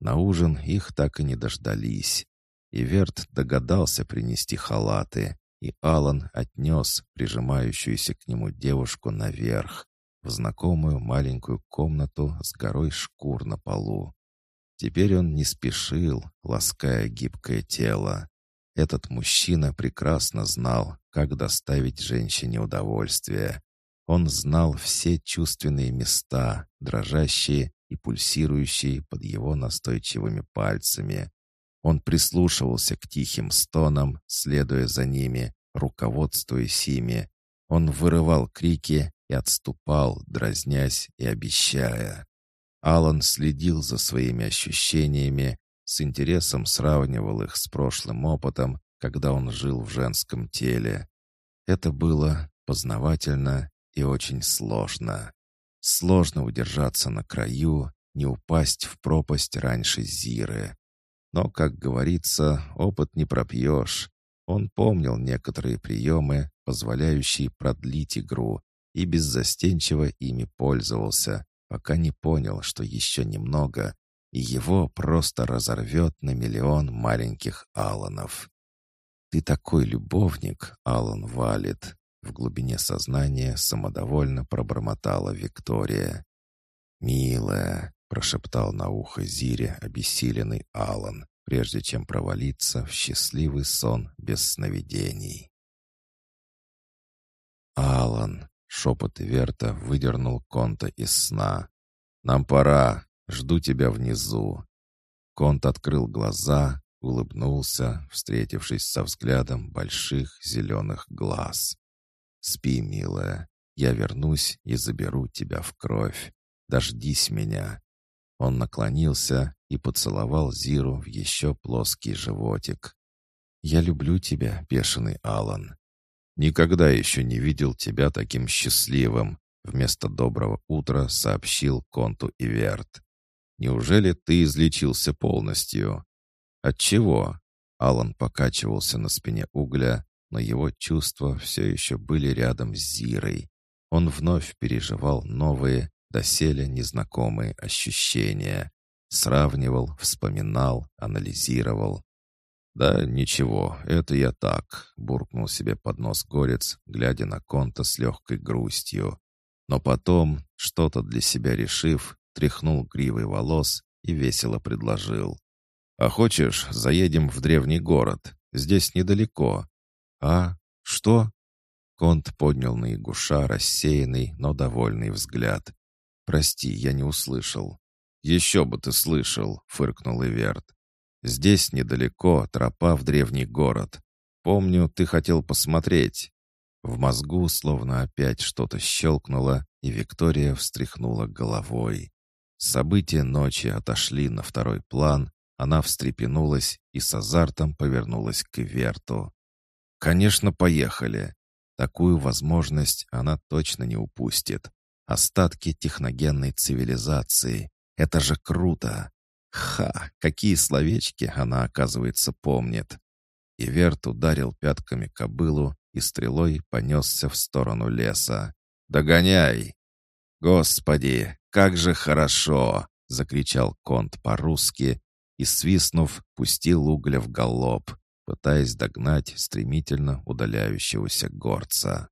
[SPEAKER 1] На ужин их так и не дождались. И Верт догадался принести халаты, и Алан отнес прижимающуюся к нему девушку наверх, в знакомую маленькую комнату с горой шкур на полу. Теперь он не спешил, лаская гибкое тело. Этот мужчина прекрасно знал, как доставить женщине удовольствие. Он знал все чувственные места, дрожащие и пульсирующие под его настойчивыми пальцами. Он прислушивался к тихим стонам, следуя за ними, руководствуясь ими. Он вырывал крики и отступал, дразнясь и обещая. Алан следил за своими ощущениями, с интересом сравнивал их с прошлым опытом, когда он жил в женском теле. Это было познавательно и очень сложно. Сложно удержаться на краю, не упасть в пропасть раньше Зиры. Но, как говорится, опыт не пропьешь. Он помнил некоторые приемы, позволяющие продлить игру, и беззастенчиво ими пользовался, пока не понял, что еще немного, и его просто разорвет на миллион маленьких Аланов. «Ты такой любовник, Алан Валит!» В глубине сознания самодовольно пробормотала Виктория. «Милая!» — прошептал на ухо Зире обессиленный Алан, прежде чем провалиться в счастливый сон без сновидений. «Алан!» — шепот Верта выдернул Конта из сна. «Нам пора! Жду тебя внизу!» Конт открыл глаза, улыбнулся, встретившись со взглядом больших зеленых глаз. «Спи, милая, я вернусь и заберу тебя в кровь. Дождись меня». Он наклонился и поцеловал Зиру в еще плоский животик. «Я люблю тебя, бешеный Алан. Никогда еще не видел тебя таким счастливым», вместо доброго утра сообщил Конту Иверт. «Неужели ты излечился полностью?» «От чего?» Алан покачивался на спине угля, но его чувства все еще были рядом с Зирой. Он вновь переживал новые, доселе незнакомые ощущения. Сравнивал, вспоминал, анализировал. «Да ничего, это я так», — буркнул себе под нос горец, глядя на Конта с легкой грустью. Но потом, что-то для себя решив, тряхнул гривой волос и весело предложил. «А хочешь, заедем в древний город? Здесь недалеко». «А? Что?» Конт поднял на Игуша рассеянный, но довольный взгляд. «Прости, я не услышал». «Еще бы ты слышал», — фыркнул Иверт. «Здесь недалеко тропа в древний город. Помню, ты хотел посмотреть». В мозгу словно опять что-то щелкнуло, и Виктория встряхнула головой. События ночи отошли на второй план, она встрепенулась и с азартом повернулась к Иверту. «Конечно, поехали. Такую возможность она точно не упустит. Остатки техногенной цивилизации. Это же круто! Ха! Какие словечки она, оказывается, помнит. Иверт ударил пятками кобылу и стрелой понесся в сторону леса. «Догоняй!» «Господи, как же хорошо!» — закричал Конт по-русски и, свистнув, пустил угля в галоп, пытаясь догнать стремительно удаляющегося горца.